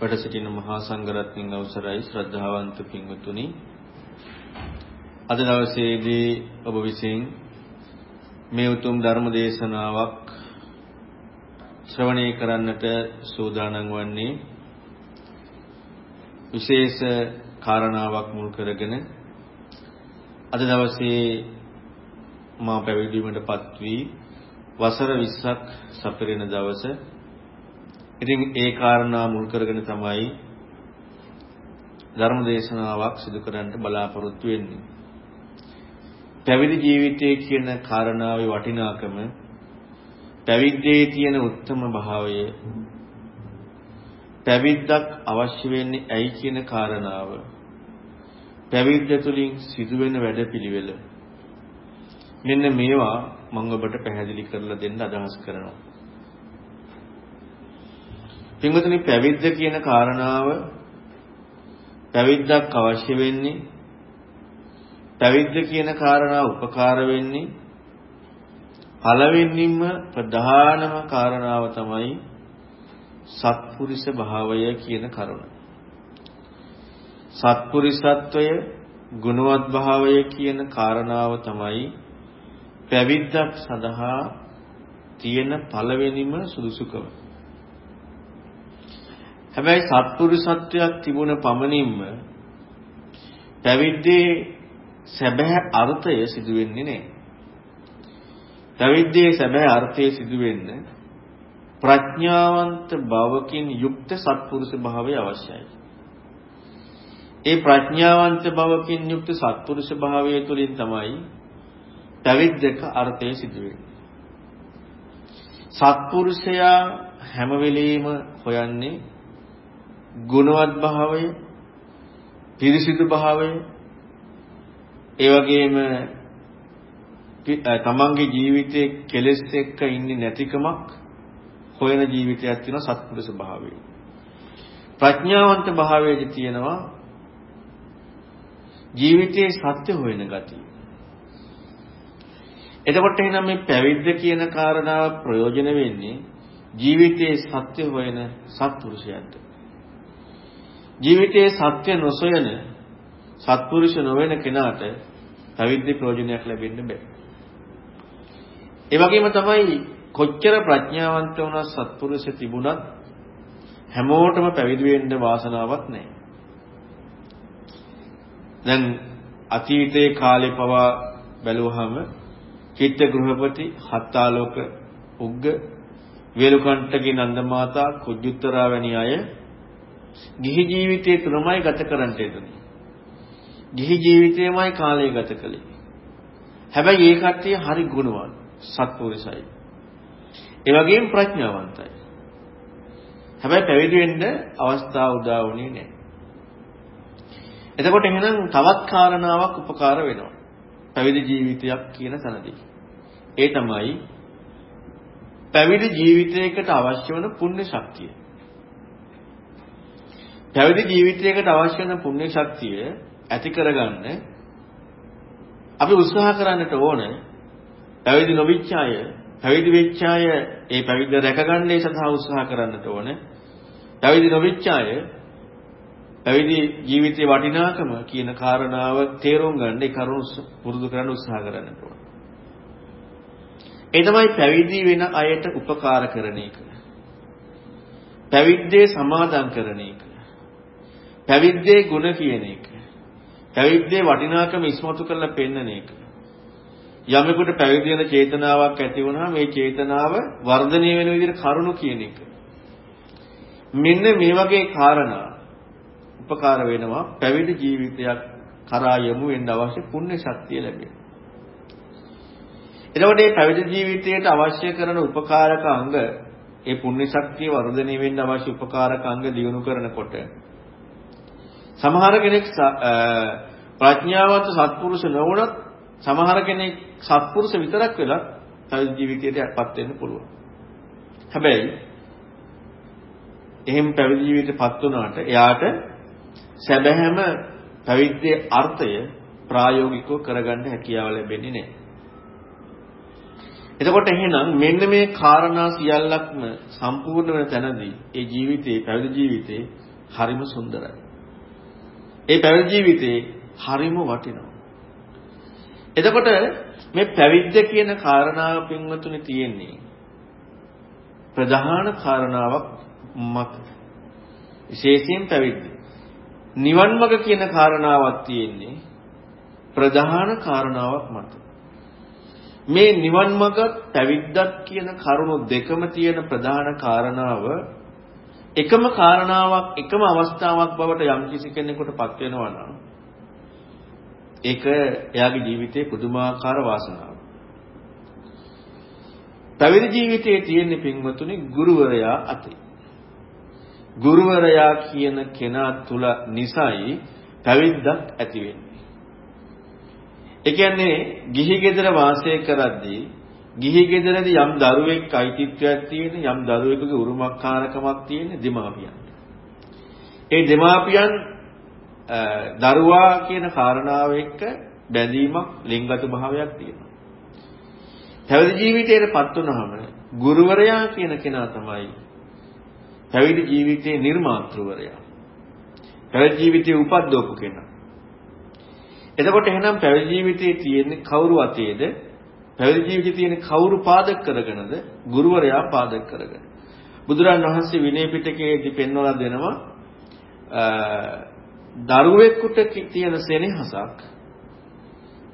වැඩ සිටින මහා සංඝරත්නයන් අවසරයි ශ්‍රද්ධාවන්ත පින්වතුනි. අද දවසේදී ඔබ විසින් මේ උතුම් ධර්ම දේශනාවක් ශ්‍රවණය කරන්නට සූදානම් වන්නේ විශේෂ කාරණාවක් මුල් කරගෙන අද දවසේ මා පැවිදි වීමටපත් වී වසර 20ක් සපිරෙන දවසේ ඉතින් ඒ කාරණා මුල් කරගෙන තමයි ධර්ම දේශනාවක් සිදු කරන්න බලාපොරොත්තු වෙන්නේ. පැවිදි ජීවිතයේ කියන කාරණාවේ වටිනාකම පැවිද්දේ තියෙන උත්තරම භාවය පැවිද්දක් අවශ්‍ය වෙන්නේ ඇයි කියන කාරණාව පැවිද්ද තුළින් සිදුවෙන වැඩපිළිවෙල මෙන්න මේවා මම ඔබට පැහැදිලි කරලා දෙන්න අදහස් කරනවා පින්වතුනි පැවිද්ද කියන කාරණාව පැවිද්දක් අවශ්‍ය වෙන්නේ පැවිද්ද කියන කාරණාව උපකාර වෙන්නේ පළවෙනිම ප්‍රධානම කාරණාව තමයි සත්පුරුෂ භාවය කියන කරුණ. සත්පුරුෂත්වය ගුණවත් භාවය කියන කාරණාව තමයි පැවිද්දක් සඳහා තියෙන පළවෙනිම සුදුසුකම. හැබැයි සත්පුරුෂත්වයක් තිබුණ පමණින්ම පැවිද්දේ සැබෑ අර්ථය සිදු වෙන්නේ නැහැ. පැවිද්දේ සැබෑ අර්ථය සිදු වෙන්න ප්‍රඥාවන්ත භවකින් යුක්ත සත්පුරුෂ භාවය අවශ්‍යයි. ඒ ප්‍රඥාවන්ත භවකින් යුක්ත සත්පුරුෂ භාවය තුළින් තමයි පැවිද්දක අර්ථය සිදු වෙන්නේ. සත්පුරුෂයා හැම වෙලෙම හොයන්නේ ගුණවත් භාවය, පිරිසිදු භාවය, ඒ වගේම තමන්ගේ ජීවිතයේ කෙලෙස් එක්ක ඉන්නේ නැතිකමක් හොයන ජීවිතයක් තියෙන සත්පුරුෂ භාවය. ප්‍රඥාවන්ත භාවයේදී තියෙනවා ජීවිතයේ සත්‍ය හොයන ගතිය. එතකොට එහෙනම් මේ පැවිද්ද කියන කාරණාව ප්‍රයෝජන වෙන්නේ ජීවිතයේ සත්‍ය හොයන සත්පුරුෂයන්ට. ජීවිතයේ සත්‍ය නොසොයන සත්පුරුෂ නොවන කෙනාට පැවිද්දේ ප්‍රයෝජනයක් ලැබෙන්න බෑ. ඒ වගේම තමයි කොච්චර ප්‍රඥාවන්ත වුණත් සත්පුරුෂ තිබුණත් හැමෝටම පැවිදි වෙන්න වාසනාවක් නැහැ. දැන් අතීතයේ කාලේ පවා බැලුවහම චිත්ත ගෘහපති හත්තාලෝක උග්ග වේලුකණ්ඨගේ නන්දමාතා කුජුත්තරා වැනි අය ගිහි ජීවිතය තුනමයි ගත කරන්න යෙදුනේ. ගිහි ජීවිතයමයි කාලය ගත කළේ. හැබැයි ඒ කට්ටිය හරි ගුණවත්, සත්පුරුෂයි. ඒ වගේම ප්‍රඥාවන්තයි. හැබැයි පැවිදි වෙන්න අවස්ථාව උදා වුණේ නැහැ. එතකොට එහෙනම් තවත් කාරණාවක් උපකාර වෙනවා. පැවිදි ජීවිතයක් කියන තැනදී. ඒ තමයි පැවිදි ජීවිතයකට අවශ්‍ය වන පුණ්‍ය ශක්තිය. පැවිදි ජීවිතයකට අවශ්‍ය වෙන පුණ්‍ය ශක්තිය ඇති කරගන්න අපි උත්සාහ කරන්නට ඕන පැවිදි නොවිච්ච අය පැවිදි වෙච්ච අය ඒ පැවිද්ද රැකගන්නේ සඳහා උත්සාහ කරන්නට ඕන. පැවිදි නොවිච්ච අය පැවිදි ජීවිතයේ වටිනාකම කියන කාරණාව තේරුම් ගන්න ඒ කරුණු පුරුදු කරන්න උත්සාහ කරන්නට ඕන. ඒ තමයි පැවිදි වෙන අයට උපකාර කරන එක. පැවිද්දේ සමාදම් කරන එක. පැවිද්දේ ගුණ කියන එක. පැවිද්දේ වටිනාකම ඉස්මතු කරලා පෙන්වන එක. යමෙකුට පැවිදි වෙන චේතනාවක් ඇති වුණාම මේ චේතනාව වර්ධනය වෙන විදිහට කරුණු කියන එක. මෙන්න මේ වගේ කාරණා උපකාර වෙනවා පැවිදි ජීවිතයක් කරා යමු වෙන්න අවශ්‍ය පුණ්‍ය ශක්තිය ලැබෙන. එතකොට මේ පැවිදි ජීවිතයට අවශ්‍ය කරන උපකාරක අංග ඒ පුණ්‍ය ශක්තිය වර්ධනය වෙන්න අවශ්‍ය උපකාරක අංග දියුණු කරනකොට සමහර කෙනෙක් ප්‍රඥාවන්ත සත්පුරුෂ නොවුනත් සමහර කෙනෙක් සත්පුරුෂ විතරක් වෙලා පැවිදි ජීවිතයටපත් වෙන්න පුළුවන්. හැබැයි එහෙම පැවිදි ජීවිතයටපත් වුණාට එයාට සැබෑම පැවිද්දේ අර්ථය ප්‍රායෝගිකව කරගන්න හැකියාව ලැබෙන්නේ නැහැ. එතකොට එහෙනම් මෙන්න මේ කාරණා සියල්ලක්ම සම්පූර්ණ වෙන තැනදී ඒ ජීවිතේ පැවිදි ජීවිතේ හරිම සුන්දරයි. ඒ පැවිදි ජීවිතේ හරිම වටිනවා. එතකොට මේ පැවිද්ද කියන කාරණාව පින්වතුනි තියෙන්නේ ප්‍රධාන කාරණාවක් මත විශේෂයෙන් පැවිද්ද. නිවන් මඟ කියන කාරණාවක් තියෙන්නේ ප්‍රධාන කාරණාවක් මත. මේ නිවන් මඟ පැවිද්දක් කියන කරුණු දෙකම තියෙන ප්‍රධාන කාරණාව එකම කාරණාවක් එකම අවස්ථාවක් බවට යම්කිසි කෙනෙකුට පත් වෙනවා නම් ඒක එයාගේ ජීවිතේ පුදුමාකාර වාසනාවක්. පැවිදි ජීවිතයේ තියෙන පින්වතුනි ගුරුවරයා අතේ. ගුරුවරයා කියන කෙනා තුල නිසයි පැවිද්දක් ඇති වෙන්නේ. ඒ කියන්නේ ගිහි ගෙදර වාසය කරද්දී ගිහි ගෙදරදී යම් දරුවෙක් අයිතිත්වයක් තියෙන යම් දරුවෙකුගේ උරුමකාරකමක් තියෙන දෙමාපියන්ට. ඒ දෙමාපියන් දරුවා කියන කාරණාව එක්ක බැඳීමක් ලිංගතු භාවයක් තියෙනවා. පැවිදි ජීවිතයටපත් වුනහම ගුරුවරයා කියන කෙනා තමයි පැවිදි ජීවිතයේ නිර්මාතෘවරයා. පැවිදි ජීවිතයේ උපද්දවපු කෙනා. එතකොට එහෙනම් පැවිදි ජීවිතයේ තියෙන කවුරු අතේද? පැවිදි ජීවිතයේ තියෙන කවුරු පාදක කරගෙනද? ගුරුවරයා පාදක කරගෙන. බුදුරන් වහන්සේ විනය පිටකයේදී පෙන්වලා දෙනවා දරුවෙකුට තියෙන සෙනෙහසක්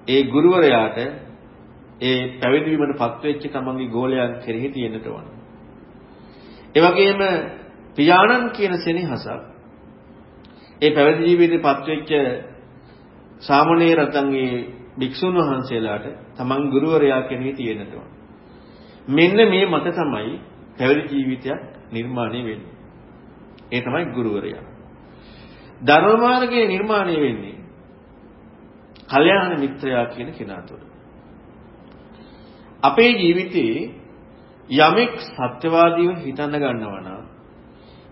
ඒ ගුරුවරයාට ඒ පැවිදි වීමටපත් වෙච්ච තමන්ගේ ගෝලයන් කෙරෙහි තියෙන්නට ඕන. ඒ වගේම පියාණන් කියන සෙනෙහසක් ඒ පැවිදි ජීවිතේපත් වෙච්ච සාමණේර රතන්ගේ භික්ෂුන් වහන්සේලාට තමන් ගුරුවරයා කෙනෙහි තියෙන්නට ඕන. මෙන්න මේ මත තමයි පැවිදි ජීවිතයක් නිර්මාණය වෙන්නේ. ඒ තමයි ගුරුවරයා. ධර්ම මාර්ගයේ නිර්මාණය වෙන්නේ කල්යාණ මිත්‍රයා කියන කෙනා තුළ. අපේ ජීවිතේ යමෙක් සත්‍යවාදීව හිතන්න ගන්නවා නම්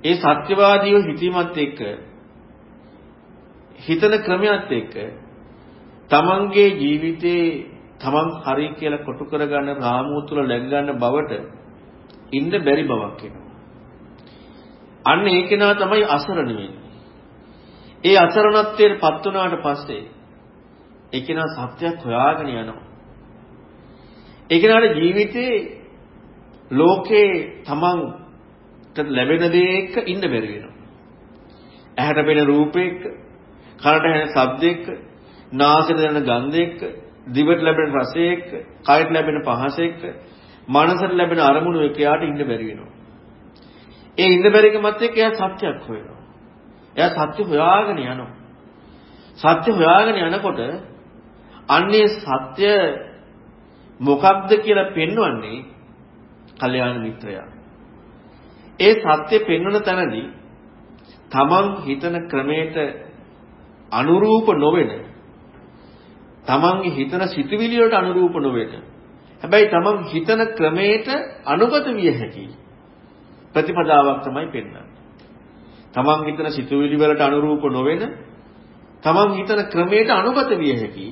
ඒ සත්‍යවාදීව හිතීමත් එක්ක හිතන ක්‍රමයක් එක්ක තමන්ගේ ජීවිතේ තමන් හරි කියලා කොටු කරගන්න රාමුව තුල läග ගන්න බවට ඉන්න බැරි බවක් එනවා. අන්න ඒ කෙනා තමයි අසරණ වෙන්නේ. ඒ අසරණත්වයට පත් වුණාට පස්සේ ඒ කෙනා සත්‍යයක් හොයාගෙන යනවා. ඒ කෙනාට ජීවිතේ ලෝකේ තමන්ට ලැබෙන දේ එක්ක ඉන්න බැරි වෙනවා. ඇහැට පෙනෙන රූපයක, කනට ඇහෙන ශබ්දයක, නාසයට දැනෙන ගන්ධයක, දිවට ලැබෙන රසයක, කයට ලැබෙන පහසෙක, මනසට ලැබෙන අරමුණු එක යාට ඉන්න බැරි වෙනවා. ඒ ඉන්න බැරිකමත් එක්ක එයා සත්‍යයක් හොයනවා. එයා සත්‍ය හොයාගෙන යනවා. සත්‍ය හොයාගෙන යනකොට අන්නේ සත්‍ය මොකක්ද කියලා පෙන්වන්නේ කල්යාණ මිත්‍රයා. ඒ සත්‍ය පෙන්වන තැනදී තමන් හිතන ක්‍රමයට අනුරූප නොවන තමන්ගේ හිතන සිතුවිලි වලට අනුරූප නොවන හැබැයි තමන් හිතන ක්‍රමයට අනුගත විය හැකි ප්‍රතිපදාවක් තමයි පෙන්වන්නේ. තමන් හිතන සිතුවිලි වලට අනුරූප නොවන තමන් හිතන ක්‍රමයට අනුගත විය හැකි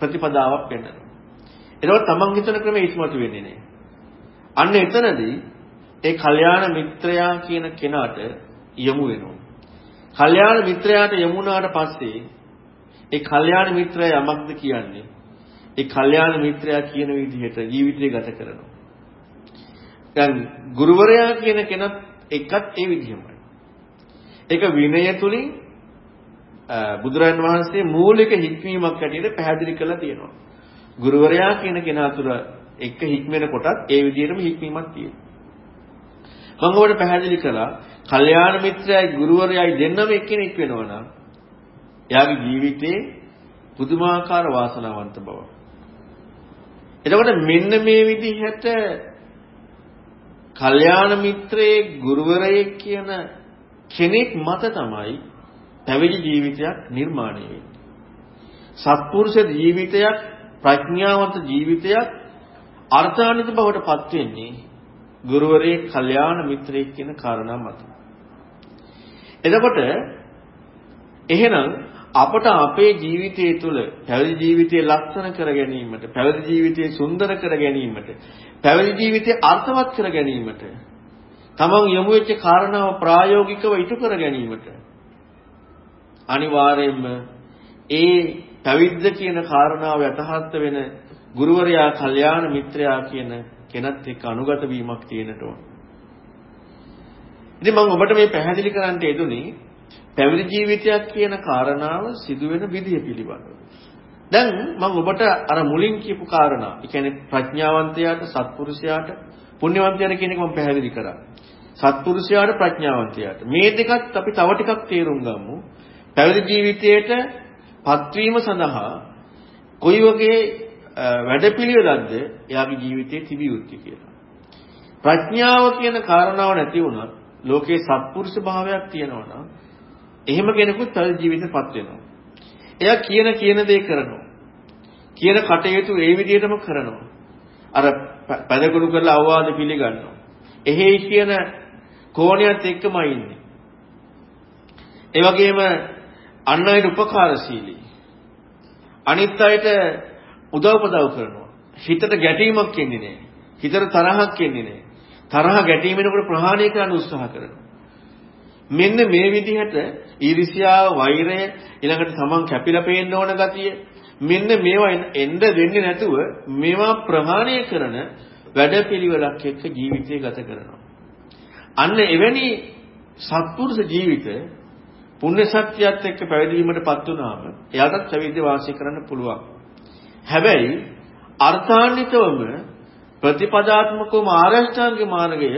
ප්‍රතිපදාවක් වෙන්නවා. එතකොට තමන් හිතන ක්‍රමය ඉස්මතු වෙන්නේ නැහැ. අන්න එතනදී ඒ කල්යාණ මිත්‍රයා කියන කෙනාට යමු වෙනවා. කල්යාණ මිත්‍රයාට යමුනාට පස්සේ ඒ කල්යාණ මිත්‍රයා යමක්ද කියන්නේ? ඒ කල්යාණ මිත්‍රයා කියන විදිහට ජීවිතය ගත කරනවා. දැන් ගුරුවරයා කියන කෙනත් එකත් ඒ විදිහමයි. ඒක විනය තුලින් බුදුරන් වහන්සේ මූලික හික්මීමක් හැටියට පැහැදිලි කරලා තියෙනවා. ගුරුවරයා කියන කෙනා තුළ එක හික්මෙන කොටත් ඒ විදිහටම හික්මීමක් තියෙනවා. මම ඔබට පැහැදිලි කළා, කල්යාණ මිත්‍රයයි ගුරුවරයයි දෙන්නම එක්කෙනෙක් වෙනවා නම් එයාගේ ජීවිතේ පුදුමාකාර වාසනාවන්ත බව. එතකොට මෙන්න මේ විදිහට කල්යාණ මිත්‍රයේ ගුරුවරයෙක් කියන කෙනෙක් මත තමයි පැවිදි ජීවිතයක් නිර්මාණය වෙන්නේ. සත්පුරුෂ ජීවිතයක් ප්‍රඥාවන්ත ජීවිතයක් අර්ථාන්විත බවට පත් වෙන්නේ ගුරුවරයෙක්, කල්යාණ මිත්‍රයෙක් කියන කාරණා මත. එතකොට එහෙනම් අපට අපේ ජීවිතය තුළ පැවිදි ජීවිතය ලස්සන කර ගැනීමට, පැවිදි ජීවිතය සුන්දර කර ගැනීමට, පැවිදි ජීවිතය අර්ථවත් කර ගැනීමට, තමන් යොමු වෙච්ච කාරණාව ප්‍රායෝගිකව ඉටු කර ගැනීමට අනිවාර්යයෙන්ම ඒ පැවිද්ද කියන කාරණාව යටහත් වෙන ගුරුවරයා, කල්යාණ මිත්‍රයා කියන කෙනත් එක්ක අනුගත වීමක් තියෙනට ඕන. ඉතින් මම ඔබට මේ පැහැදිලි කරන්න යෙදුනේ පැවිදි ජීවිතයක් කියන කාරණාව සිදුවෙන විදිය පිළිබඳව. දැන් මම ඔබට අර මුලින් කියපු කාරණා, ඒ කියන්නේ ප්‍රඥාවන්තයාට, සත්පුරුෂයාට, පුණ්‍යවන්තයාට කියන එක මම පැහැදිලි කරා. සත්පුරුෂයාට ප්‍රඥාවන්තයාට. මේ දෙකත් අපි තව ටිකක් තේරුම් ගමු. පැවිදි ජීවිතයට පත්වීම සඳහා කොයි වගේ වැඩපිළිවෙලක්ද එයාගේ ජීවිතයේ තිබිය යුත්තේ කියලා. ප්‍රඥාව කියන කාරණාව නැති වුණත් ලෝකේ සත්පුරුෂ භාවයක් තියෙනවා නම් එහෙම කෙනෙකුත් තව ජීවිතේපත් වෙනවා. එයා කියන කියන දේ කරනවා. කියන කටයුතු ඒ විදිහටම කරනවා. අර පැදගුරු කරලා අවවාද පිළිගන්නවා. එහෙයි කියන කෝණයත් එක්කමයි ඉන්නේ. ඒ වගේම අන් අයට උපකාරශීලී. අනිත් අයට උදව්පදව් කරනවා. හිතට ගැටීමක් එන්නේ නැහැ. හිතට තරහක් එන්නේ නැහැ. තරහ ගැටීම වෙනකොට ප්‍රහාණය කරන්න උත්සාහ කරනවා. මෙන්න මේ විදිහට ඊර්ෂ්‍යාව, වෛරය, ඊළඟට තමන් කැපිලා පේන්න ඕන ගතිය මෙන්න මේවා එන්න දෙන්නේ නැතුව මේවා ප්‍රහාණය කරන වැඩපිළිවෙලක් එක්ක ජීවිතය ගත කරනවා. අන්න එවැනි සත්පුරුෂ ජීවිත පුණ්‍ය ශක්තියත් එක්ක පැවිදි වීමටපත් වුණාම එයාටත් පැවිදි වාසය කරන්න පුළුවන්. හැබැයි අර්ථාන්විතවම ප්‍රතිපදාත්මකවම ආරෂ්ඨාංග මාර්ගය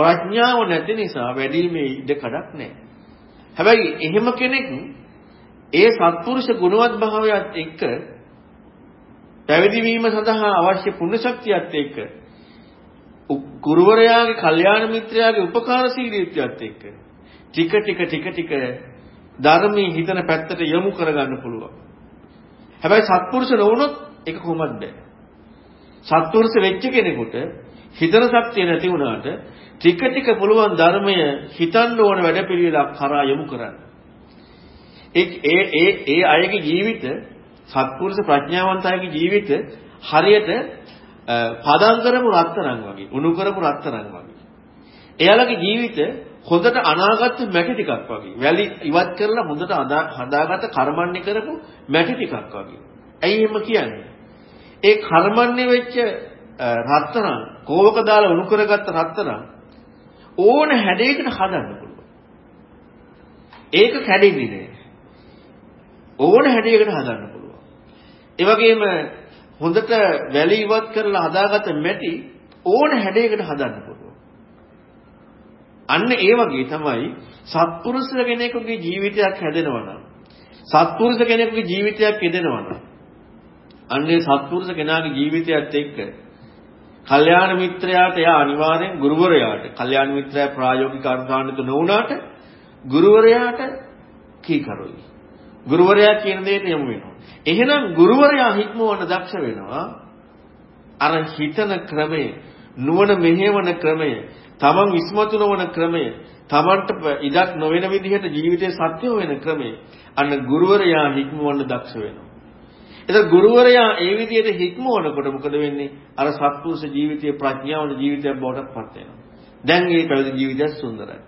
ප්‍රඥාව නැති නිසා වැඩිීමේ ඉඩ කඩක් නැහැ. හැබැයි එහෙම කෙනෙක් ඒ සත්පුරුෂ ගුණවත් භාවයත් එක්ක පැවිදි වීම සඳහා අවශ්‍ය පුණ්‍ය ශක්තියත් එක්ක ගුරුවරයාගේ කල්යාණ මිත්‍රයාගේ උපකාරශීලීත්වයත් එක්ක ටික ටික ටික ටික ධර්මයේ හිතන පැත්තට යොමු කරගන්න පුළුවන්. හැබැයි සත්පුරුෂ නොවුනොත් ඒක කොහොමද බෑ. සත්පුරුෂ වෙච්ච කෙනෙකුට හිතන ශක්තිය නැති වුණාට ටික ටික පුළුවන් ධර්මය හිතන්න ඕන වැඩපිළිවෙලක් කරා යොමු කරන්න. ඒ ඒ ඒ අයගේ ජීවිත සත්පුරුෂ ප්‍රඥාවන්ත අයගේ ජීවිත හරියට පදම් කරපු රත්තරන් වගේ, උණු කරපු රත්තරන් වගේ. එයාලගේ ජීවිත හොඳට අනාගත මැටි ටිකක් වගේ. වැලි ඉවත් කරලා හොඳට හදාගත්ත කර්මන්නේ කරපු මැටි ටිකක් වගේ. ඇයි එහෙම කියන්නේ? ඒ කර්මන්නේ වෙච්ච රත්තරන් කෝවක දාලා උණු කරගත්ත රත්තරන් ඕන හැඩයකට හදන්න පුළුවන්. ඒක කැඩෙන්නේ නෑ. ඕන හැඩයකට හදන්න පුළුවන්. ඒ වගේම හොඳට වැලි ඉවත් කරලා හදාගත්ත මැටි ඕන හැඩයකට හදන්න පුළුවන්. අන්න ඒ වගේ තමයි සත්පුරුෂ කෙනෙකුගේ ජීවිතයක් හැදෙනවා නම් සත්පුරුෂ කෙනෙකුගේ ජීවිතයක් යෙදෙනවා නම් අන්නේ සත්පුරුෂ කෙනාගේ ජීවිතයත් එක්ක කල්යාණ මිත්‍රයාට එයා අනිවාර්යෙන් ගුරුවරයාට කල්යාණ මිත්‍රයා ප්‍රායෝගික අර්ථාන්විත නොවුනාට ගුරුවරයාට කීකරුයි. ගුරුවරයා කියන දෙයට යමු වෙනවා. එහෙනම් ගුරුවරයා හික්මවන්න දක්ෂ වෙනවා. අර හිතන ක්‍රමය, නුවණ මෙහෙවන ක්‍රමය, තමන් විශ්මතු නොවන ක්‍රමය, තමන්ට ඉඩක් නොවන විදිහට ජීවිතේ සත්‍ය වෙන ක්‍රමය. අන්න ගුරුවරයා හික්මවන්න දක්ෂ වෙනවා. එතකොට ගුරුවරයා ඒ විදිහට හික්මවනකොට මොකද වෙන්නේ? අර සත්පුරුෂ ජීවිතයේ ප්‍රඥාවන ජීවිතයක් බවට පත් වෙනවා. දැන් මේ පැවිදි ජීවිතය සුන්දරයි.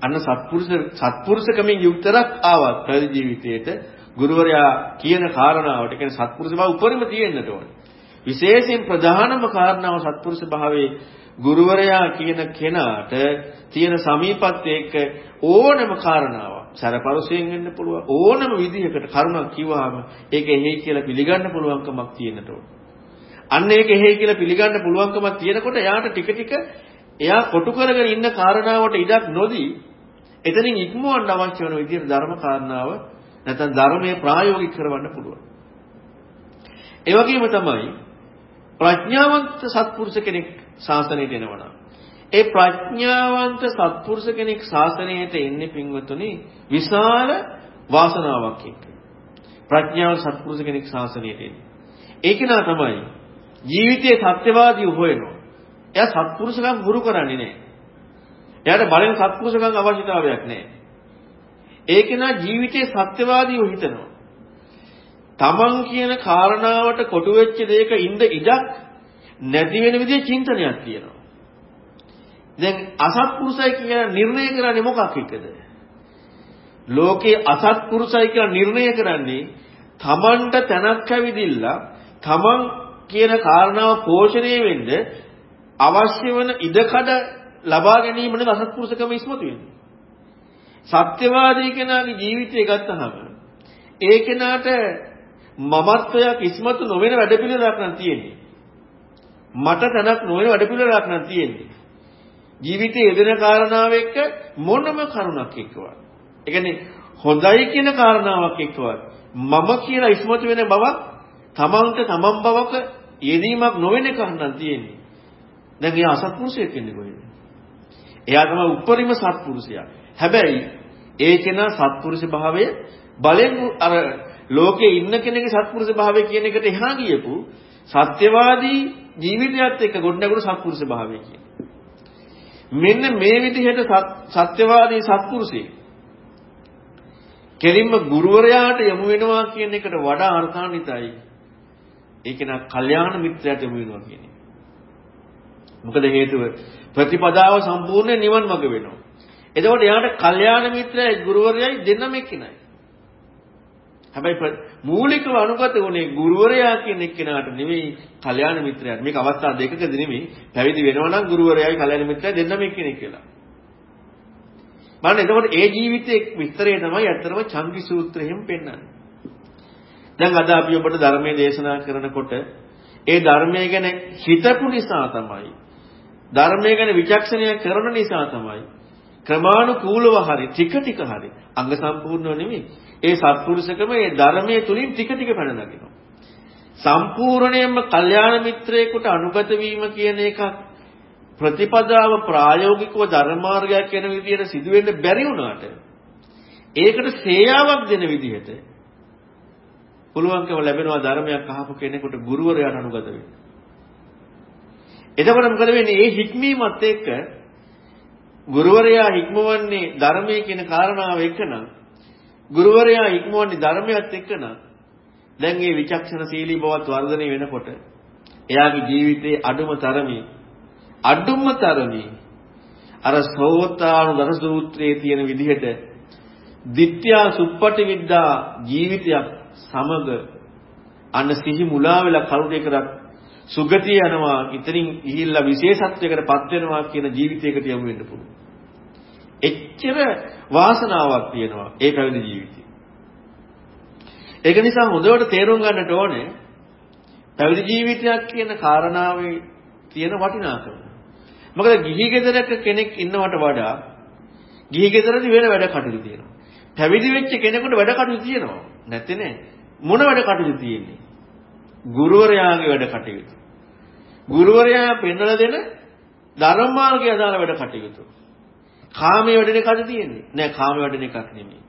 අන්න සත්පුරුෂ සත්පුරුෂකමින් යුක්තරක් ආවා පැවිදි ජීවිතයේට ගුරුවරයා කියන කාරණාවට කියන්නේ සත්පුරුෂ බව උපරිම තියෙන්නට ඕනේ. විශේෂයෙන් ප්‍රධානම කාරණාව සත්පුරුෂ භාවයේ ගුරුවරයා කියන කෙනාට තියෙන සමීපත්වයේ එක්ක ඕනම කාරණාවක් සරපරසයෙන් වෙන්න පුළුවන් ඕනම විදිහකට කරුණක් කිව්වහම ඒක එහෙයි කියලා පිළිගන්න පුළුවන්කමක් තියෙන්නට ඕන. අන්න ඒක එහෙයි කියලා පිළිගන්න පුළුවන්කමක් තියෙනකොට එයාට ටික ටික එයා කොටු කරගෙන ඉන්න කාරණාවට ඉඩක් නොදී එතනින් ඉක්මවන්න අවශ්‍ය වෙන විදිහට ධර්ම කාරණාව නැත්නම් ධර්මයේ ප්‍රායෝගික කරවන්න පුළුවන්. ඒ වගේම තමයි ප්‍රඥාවන්ත සත්පුරුෂ කෙනෙක් ශාසනයට එනවා ඒ ප්‍රඥාවන්ත සත්පුරුෂ කෙනෙක් ශාසනයට එන්නේ පින්වතුනි විශාල වාසනාවක් එක්ක. ප්‍රඥාවන්ත සත්පුරුෂ කෙනෙක් ශාසනයට එන්නේ. ඒක නා තමයි ජීවිතයේ සත්‍යවාදී හොයනවා. එයා සත්පුරුෂකම් හුරු කරන්නේ නැහැ. එයාට බලෙන් සත්පුරුෂකම් අවශ්‍යතාවයක් නැහැ. ඒක නා ජීවිතයේ සත්‍යවාදීව හිතනවා. තමන් කියන කාරණාවට කොටු වෙච්ච දෙයක ඉඳ ඉඩක් නැති වෙන විදිහේ චින්තනයක් තියෙනවා. දැන් අසත්පුරුෂයි කියන නිර්ණය කරන්නේ මොකක් එක්කද? ලෝකේ අසත්පුරුෂයි කියලා නිර්ණය කරන්නේ තමන්ට තැනක් ඇවිදිලා තමන් කියන කාරණාව පෝෂණය වෙන්න අවශ්‍ය වෙන ඉඩකඩ ලබා ගැනීමනේ අසත්පුරුෂකම ඉස්මතු වෙන්නේ. සත්‍යවාදී කෙනාගේ ජීවිතය ගත්තහම ඒ කෙනාට මමත්වයක් ඉස්මතු නොවන වැඩපිළිවෙලක් නම් තියෙන්නේ. මට තැනක් නොවන වැඩපිළිවෙලක් නම් තියෙන්නේ. ජීවිතයේ යෙදෙන කාරණාව එක්ක මොනම කරුණක් එක්කවත්. ඒ කියන්නේ හොඳයි කියන කාරණාවක් එක්කවත් මම කියලා ඉස්මතු වෙන බවක් තමන්ට තමන් බවක යෙදීමක් නොවන කරුණක් තියෙන්නේ. දැන් එයා අසත්පුරුෂයෙක් වෙන්නේ කොහෙද? එයා තමයි උපරිම සත්පුරුෂයා. හැබැයි ඒ කෙනා සත්පුරුෂ භාවය බලෙන් අර ලෝකේ ඉන්න කෙනෙකුගේ සත්පුරුෂ භාවය කියන එකට එහා ගියපු සත්‍යවාදී ජීවිතයත් එක්ක ගොඩනැගුණු සත්පුරුෂ භාවය කියන. මෙන්න මේ විදිහට සත්‍යවාදී සත්පුරුෂයෙක් කෙලින්ම ගුරුවරයාට යොමු වෙනවා කියන එකට වඩා අර්ථාන්විතයි. ඒක නා කල්යාණ මිත්‍රයාට යොමු වෙනවා කියන එක. මොකද හේතුව ප්‍රතිපදාව සම්පූර්ණ නිවන් මඟ වෙනවා. එතකොට එයාට කල්යාණ මිත්‍රයයි ගුරුවරයයි දෙන්නම එක්කිනයි. හැබැයි මූලිකව අනුගත වුණේ ගුරුවරයා කියන එක්කෙනාට නෙමෙයි කල්යාණ මිත්‍රයාට. මේක අවස්ථා දෙකකදී නෙමෙයි. පැවිදි වෙනවා නම් ගුරුවරයයි කල්යාණ මිත්‍රයයි දෙන්නම එක්කෙනෙක් කියලා. බලන්න එතකොට ඒ ජීවිතයේ විස්තරය තමයි ඇත්තටම චංගි සූත්‍රයෙන් පෙන්වන්නේ. දැන් අද අපි ඔබට ධර්මයේ දේශනා කරනකොට ඒ ධර්මය ගැන හිතපු නිසා තමයි ධර්මය ගැන විචක්ෂණය කරන නිසා තමයි ක්‍රමානුකූලව හරි ටික ටික හරි අංග සම්පූර්ණව නෙමෙයි. ඒ සත්පුරුෂකම ඒ ධර්මයේ තුලින් ටික ටික පැන නගිනවා. සම්පූර්ණයෙන්ම කල්යාණ මිත්‍රයෙකුට අනුගත වීම කියන එක ප්‍රතිපදාව ප්‍රායෝගිකව ධර්මාර්ගයක් කියන විදිහට සිදු වෙන්න බැරි වුණාට ඒකට සේයාවක් දෙන විදිහට පුළුවන්කම ලැබෙනවා ධර්මයක් අහපු කෙනෙකුට ගුරුවරයාට අනුගත වෙන්න. එතකොට මොකද වෙන්නේ? ඒ හික්මීමත් එක්ක ගුරුවරයා හික්මවන්නේ ධර්මයේ කියන කාරණාව එක්කනම් ගුරුවරයා හික්මවන්නේ ධර්මයත් එක්කනම් දැන් මේ විචක්ෂණශීලී බවත් වර්ධනය වෙනකොට එයාගේ ජීවිතේ අඩුම තරමේ අඩුම තරමේ අර සෝතානුදර සූත්‍රයේ තියෙන විදිහට ditthiya suppati vidda ජීවිතයක් සමග අන්න සිහි මුලා වෙලා කරුණේ කරක් සුගතිය යනවා ඉතින් ගිහිල්ලා විශේෂත්වයකට පත් වෙනවා කියන ජීවිතයකට යමු වෙන්න පුළුවන්. එච්චර වාසනාවක් තියෙනවා ඒ පැවිදි ජීවිතේ. ඒක නිසා හොඳට තේරුම් ගන්නට ඕනේ පැවිදි ජීවිතයක් කියන කාරණාවේ තියෙන වටිනාකම. මොකද ගිහි ගෙදරක කෙනෙක් ඉන්නවට වඩා ගිහි ගෙදරදී වෙන වැඩ කටයුතු තියෙනවා. පැවිදි වෙච්ච කෙනෙකුට වැඩ කටයුතු තියෙනවා. නැත්තේ නේ. මොන වැඩ කටයුතු තියෙන්නේ? ගුරුවරයාගේ වැඩ කටයුතු. ගුරුවරයා පෙන්වලා දෙන ධර්ම මාර්ගය අදාළ වැඩ කටයුතු. කාමයේ වැඩෙන එකද තියෙන්නේ? නෑ කාමයේ වැඩෙන එකක් නෙමෙයි.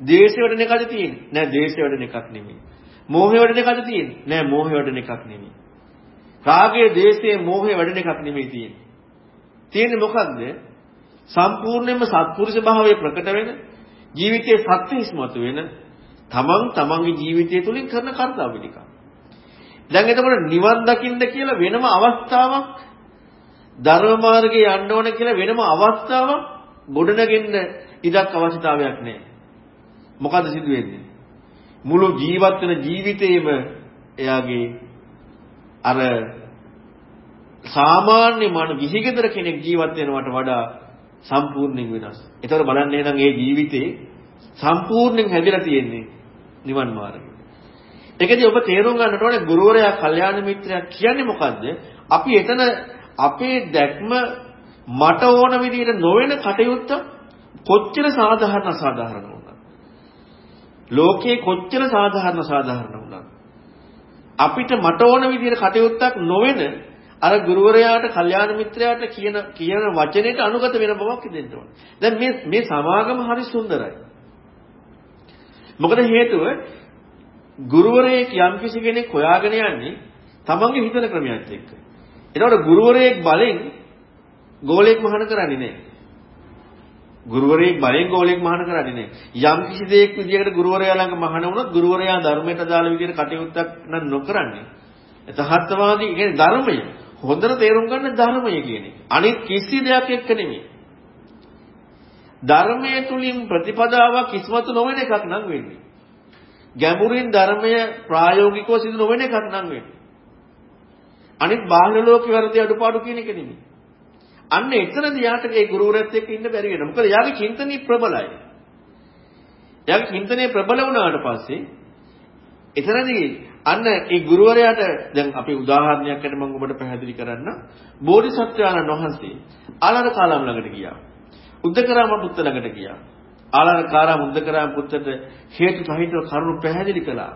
ද්වේෂයේ වැඩෙන එකද තියෙන්නේ? නෑ ද්වේෂයේ වැඩෙන එකක් නෙමෙයි. මෝහයේ වැඩෙන එකද තියෙන්නේ? නෑ මෝහයේ වැඩෙන එකක් නෙමෙයි. රාගයේ, ද්වේෂයේ, මෝහයේ වැඩෙන එකක් නෙමෙයි තියෙන්නේ. තියෙන්නේ මොකක්ද? සම්පූර්ණයෙන්ම සත්පුරුෂ භාවයේ ප්‍රකට වෙන ජීවිතයේ සත්‍ය ඉස්මතු වෙන තමන් තමන්ගේ ජීවිතය තුළින් කරන කර්තව්‍ය ටික. දැන් එතකොට නිවන් දකින්න කියලා වෙනම අවස්ථාවක් ධර්ම මාර්ගේ යන්න ඕන කියලා වෙනම අවස්ථාවක් ගොඩනගෙන්න ඉඩක් අවශ්‍යතාවයක් නැහැ. මොකද සිදු වෙන්නේ? මුළු ජීවත් වෙන ජීවිතේම එයාගේ අර සාමාන්‍ය මන විහිගෙදර කෙනෙක් ජීවත් වෙනවට වඩා සම්පූර්ණයෙන් වෙනස්. ඒතර බලන්න එහෙනම් ඒ ජීවිතේ සම්පූර්ණයෙන් හැදිලා තියෙන්නේ නිවන් මාර්ගය. ඒකදී ඔබ තේරුම් ගන්නට ඕනේ ගුරුවරයා, කල්යාණ මිත්‍රයා කියන්නේ මොකද්ද? අපි එතන අපේ දැක්ම මට ඕන විදිහට නොවන කටයුත්ත කොච්චර සාධාරණ අසාධාරණ වුණත් ලෝකේ කොච්චර සාධාරණ සාධාරණ වුණත් අපිට මට ඕන විදිහට කටයුත්තක් නොවන අර ගුරුවරයාට කල්යාණ මිත්‍රයාට කියන කියන වචනෙට අනුගත වෙන බවක් දෙන්න ඕනේ. දැන් මේ මේ සමාගම හරි සුන්දරයි. මොකද හේතුව ගුරුවරයෙක් යම්කිසි කෙනෙක් හොයාගෙන යන්නේ තමන්ගේ හිතන ක්‍රමයක් එක්ක. එතකොට ගුරුවරයෙක් බලෙන් ගෝලයක් මහාන කරන්නේ නැහැ. ගුරුවරයෙක් බලෙන් ගෝලයක් මහාන කරන්නේ නැහැ. යම් කිසි දෙයක් විදියකට ගුරුවරයා ළඟ මහාන වුණොත් ගුරුවරයා ධර්මයට අදාළ විදියට කටයුත්තක් නම් නොකරන්නේ. එතහත්වාදී කියන්නේ ධර්මය. හොඳට තේරුම් ගන්න ධර්මය කියන එක. අනිත් කිසි දෙයක් එක්ක නෙමෙයි. ධර්මයේ තුලින් ප්‍රතිපදාවක් ඉස්මතු නොවන එකක් නම් වෙන්නේ. ගැඹුරින් ධර්මය ප්‍රායෝගිකව සිදු නොවන එකක් නම් වෙන්නේ. අනිත් බාහිර ලෝකේ වැරදි අඩුපාඩු කියන එක නෙමෙයි. අන්න එතනදී යාට ඒ ගුරුවරයෙක් එක්ක ඉන්න බැරි වෙනවා. මොකද යාගේ චින්තනීය ප්‍රබලයි. යාගේ චින්තනයේ ප්‍රබල වුණාට පස්සේ එතනදී අන්න ඒ ගුරුවරයාට දැන් අපි උදාහරණයක් අර මම ඔබට පැහැදිලි කරන්න බෝධිසත්වයාණන් වහන්සේ ආලාර කාලම් ළඟට ගියා. උද්දකරාම පුත්ත ළඟට ගියා. ආලාර කාරාම උද්දකරාම පුත්තට හේතු සහිතව කරුණු පැහැදිලි කළා.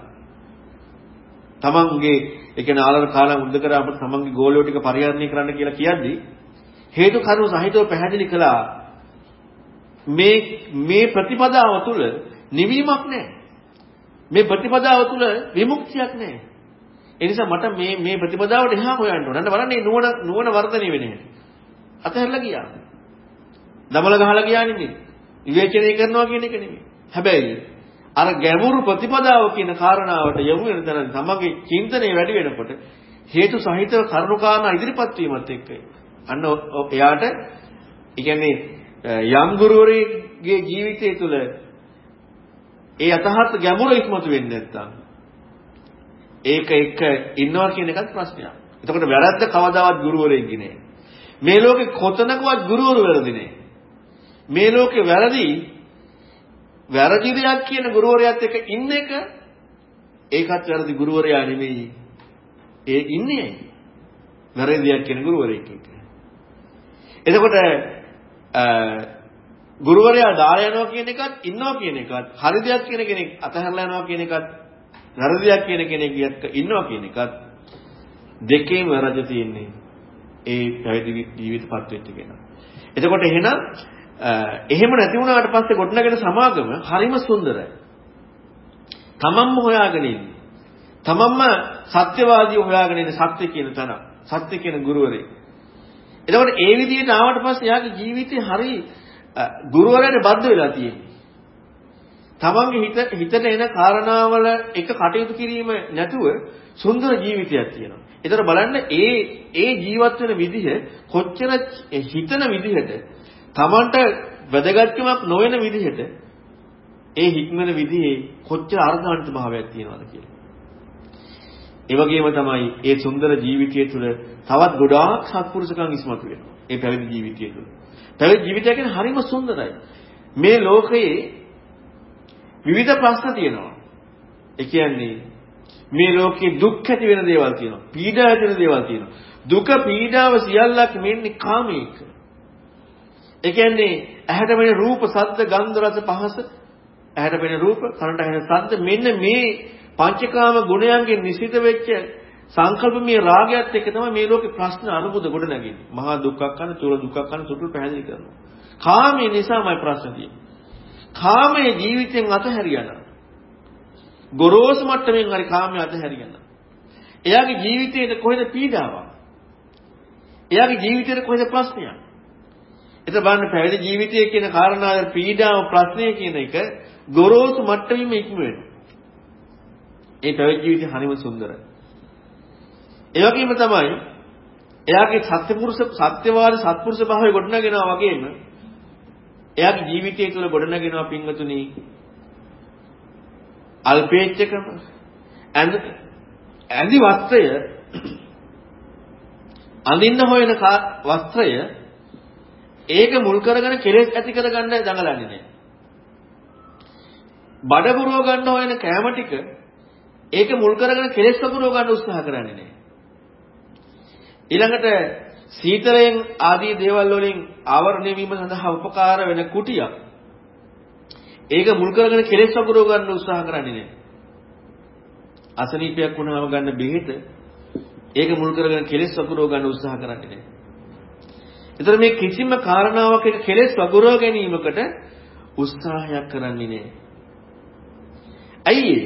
තමන්ගේ ඒ කියන්නේ ආලාර කාලම් උද්දකරාම පුත්ත තමන්ගේ ගෝලියෝ ටික පරිහරණය කරන්න කියලා කියද්දි හේතු කරුණු සහිතව පැහැදිලි කළා. මේ මේ ප්‍රතිපදාව තුළ නිවීමක් නැහැ. මේ ප්‍රතිපදාව තුළ විමුක්තියක් නැහැ. ඒ නිසා මට මේ මේ ප්‍රතිපදාවට එහා හොයන්න ඕන. අන්න බලන්න මේ නුවණ නුවණ වර්ධනය වෙන හැටි. අතහැරලා ගියා. දමල ගහලා ගියා නෙමෙයි. විවේචනය කරනවා කියන එක නෙමෙයි. හැබැයි අර ගැඹුරු ප්‍රතිපදාව කියන කාරණාවට යොමු වෙන තැන තමගේ චින්තනය වැඩි වෙනකොට හේතු සහිතව කරුණාකාරණ ඉදිරිපත් වීමත් එක්ක අන්න එයාට ඒ කියන්නේ යම් ගුරුවරයෙක්ගේ ජීවිතය තුළ ඒ යථාර්ථ ගැඹුර ඉක්මතු වෙන්නේ නැත්තම් ඒක එක්ක ඉන්නවා කියන එකත් ප්‍රශ්නයක්. එතකොට වැරද්ද කවදාවත් ගුරුවරයෙක්ගේ නෑ. මේ ලෝකේ කොතනකවත් ගුරුවරු වැරදි නෑ. මේ ලෝකේ වැරදි වැරදි දෙයක් කියන ගුරුවරයාත් එක්ක ඉන්න එක ඒකත් වැරදි ගුරුවරයා නෙමෙයි. ඒ ඉන්නේ වැරදි දෙයක් කියන ගුරුවරයෙක් එක්ක. එතකොට ගුරුවරයා දාලා යනවා කියන එකත් ඉන්නවා කියන එකත් හරි දෙයක් කියන කෙනෙක් අතහැරලා යනවා කියන එකත් වැරදි දෙයක් කියන කෙනෙක් ඉන්නවා කියන එකත් දෙකේම වැරදි තියෙන්නේ ඒ පැවිදි ජීවිතපත් වෙච්ච කෙනා. එතකොට එහෙනම් එහෙම නැති වුණාට පස්සේ ගොඩනගෙන සමාගම හරිම සුන්දරයි. තමන්ම හොයාගෙන ඉන්නේ. තමන්ම සත්‍යවාදී හොයාගෙන ඉන්නේ සත්‍ය කියන තැන. සත්‍ය කියන ගුරුවරේ. එතකොට ඒ විදිහට ආවට පස්සේ එයාගේ ජීවිතේ හරි ගුරුවරයාට බද්ධ වෙලා තියෙන්නේ. තමන්ගේ හිත හිතට එන කාරණාවල එක කටයුතු කිරීම නැතුව සුන්දර ජීවිතයක් තියෙනවා. ඒතර බලන්න ඒ ඒ ජීවත් වෙන විදිහ කොච්චර හිතන විදිහට තමන්ට වැදගත්කමක් නොවන විදිහට ඒ හික්මන විදිහේ කොච්චර අර්ථාන්විත භාවයක් තියෙනවද කියලා. ඒ වගේම තමයි ඒ සුන්දර ජීවිතය තුළ තවත් ගොඩාක් සත්පුරුෂකම් ඉස්මතු වෙනවා. ඒ පැවිදි ජීවිතය තුළ. පැවිදි ජීවිතය කියන්නේ හරිම සුන්දරයි. මේ ලෝකයේ විවිධ ප්‍රශ්න තියෙනවා. ඒ කියන්නේ මේ ලෝකේ දුක් ඇති වෙන දේවල් තියෙනවා. පීඩා ඇති වෙන දේවල් තියෙනවා. දුක පීඩාව සියල්ලක් මෙන්නේ කාමයක. ඒ කියන්නේ ඇහැට වෙන රූප, ශබ්ද, ගන්ධ, රස, පහස, ඇහැට වෙන රූප, කනට ඇහෙන ශබ්ද මෙන්න මේ පංචකාම ගුණයන්ගෙන් නිසිත වෙච්ච සංකල්පමය රාගයත් එක්ක තමයි මේ ලෝකේ ප්‍රශ්න අරුබුද ගොඩ නැගෙන්නේ. මහා දුක්ඛ කන, චූල දුක්ඛ කන සුතුල් පැහැදිලි කරනවා. කාමයේ නිසාමයි ප්‍රශ්න තියෙන්නේ. කාමයේ ජීවිතෙන් අතහැරියන. ගොරෝසු මට්ටමින් හරි කාමයේ අතහැරියන. එයාගේ ජීවිතේට කොහෙද පීඩාවක්? එයාගේ ජීවිතේට කොහෙද ප්‍රශ්නයක්? එතන බලන්න පැවිදි ජීවිතය කියන කාරණාව පීඩාව ප්‍රශ්නය කියන එක ගොරෝසු මට්ටමින්ම ඉක්ම වෙනවා. ඒ පැවිදි ජීවිතය හරිම සුන්දරයි. ඒ වගේම තමයි එයාගේ සත්‍යපුරුෂ සත්‍යවාද සත්පුරුෂ භාවය ගොඩනගෙනවා වගේම එයාගේ ජීවිතය තුළ ගොඩනගෙනවා පින්වතුනි අල්පේච්ඡකම ඇඳි වස්ත්‍රය අඳින්න හොයන වස්ත්‍රය ඒක මුල් කරගෙන කෙලෙස් ඇති කරගන්න දඟලන්නේ නැහැ. බඩ පුරව ගන්න හොයන කැම ටික ඒක මුල් කරගෙන කෙලෙස් වපුරව ගන්න උත්සාහ කරන්නේ නැහැ. ඊළඟට සීතලයෙන් ආදී දේවල් වලින් ආවරණය වීම සඳහා උපකාර වෙන කුටියක්. ඒක මුල් කරගෙන කෙලෙස් වපුරව ගන්න උත්සාහ කරන්නේ නැහැ. අසනීපයක් වුණාම ගන්න බෙහෙත ඒක මුල් කරගෙන කෙලෙස් වපුරව ගන්න උත්සාහ කරන්නේ නැහැ. ඒතර මේ කිසිම කාරණාවක් එක කෙලෙස් වගුරව ගැනීමකට උත්සාහයක් කරන්නේ නැහැ. ඇයි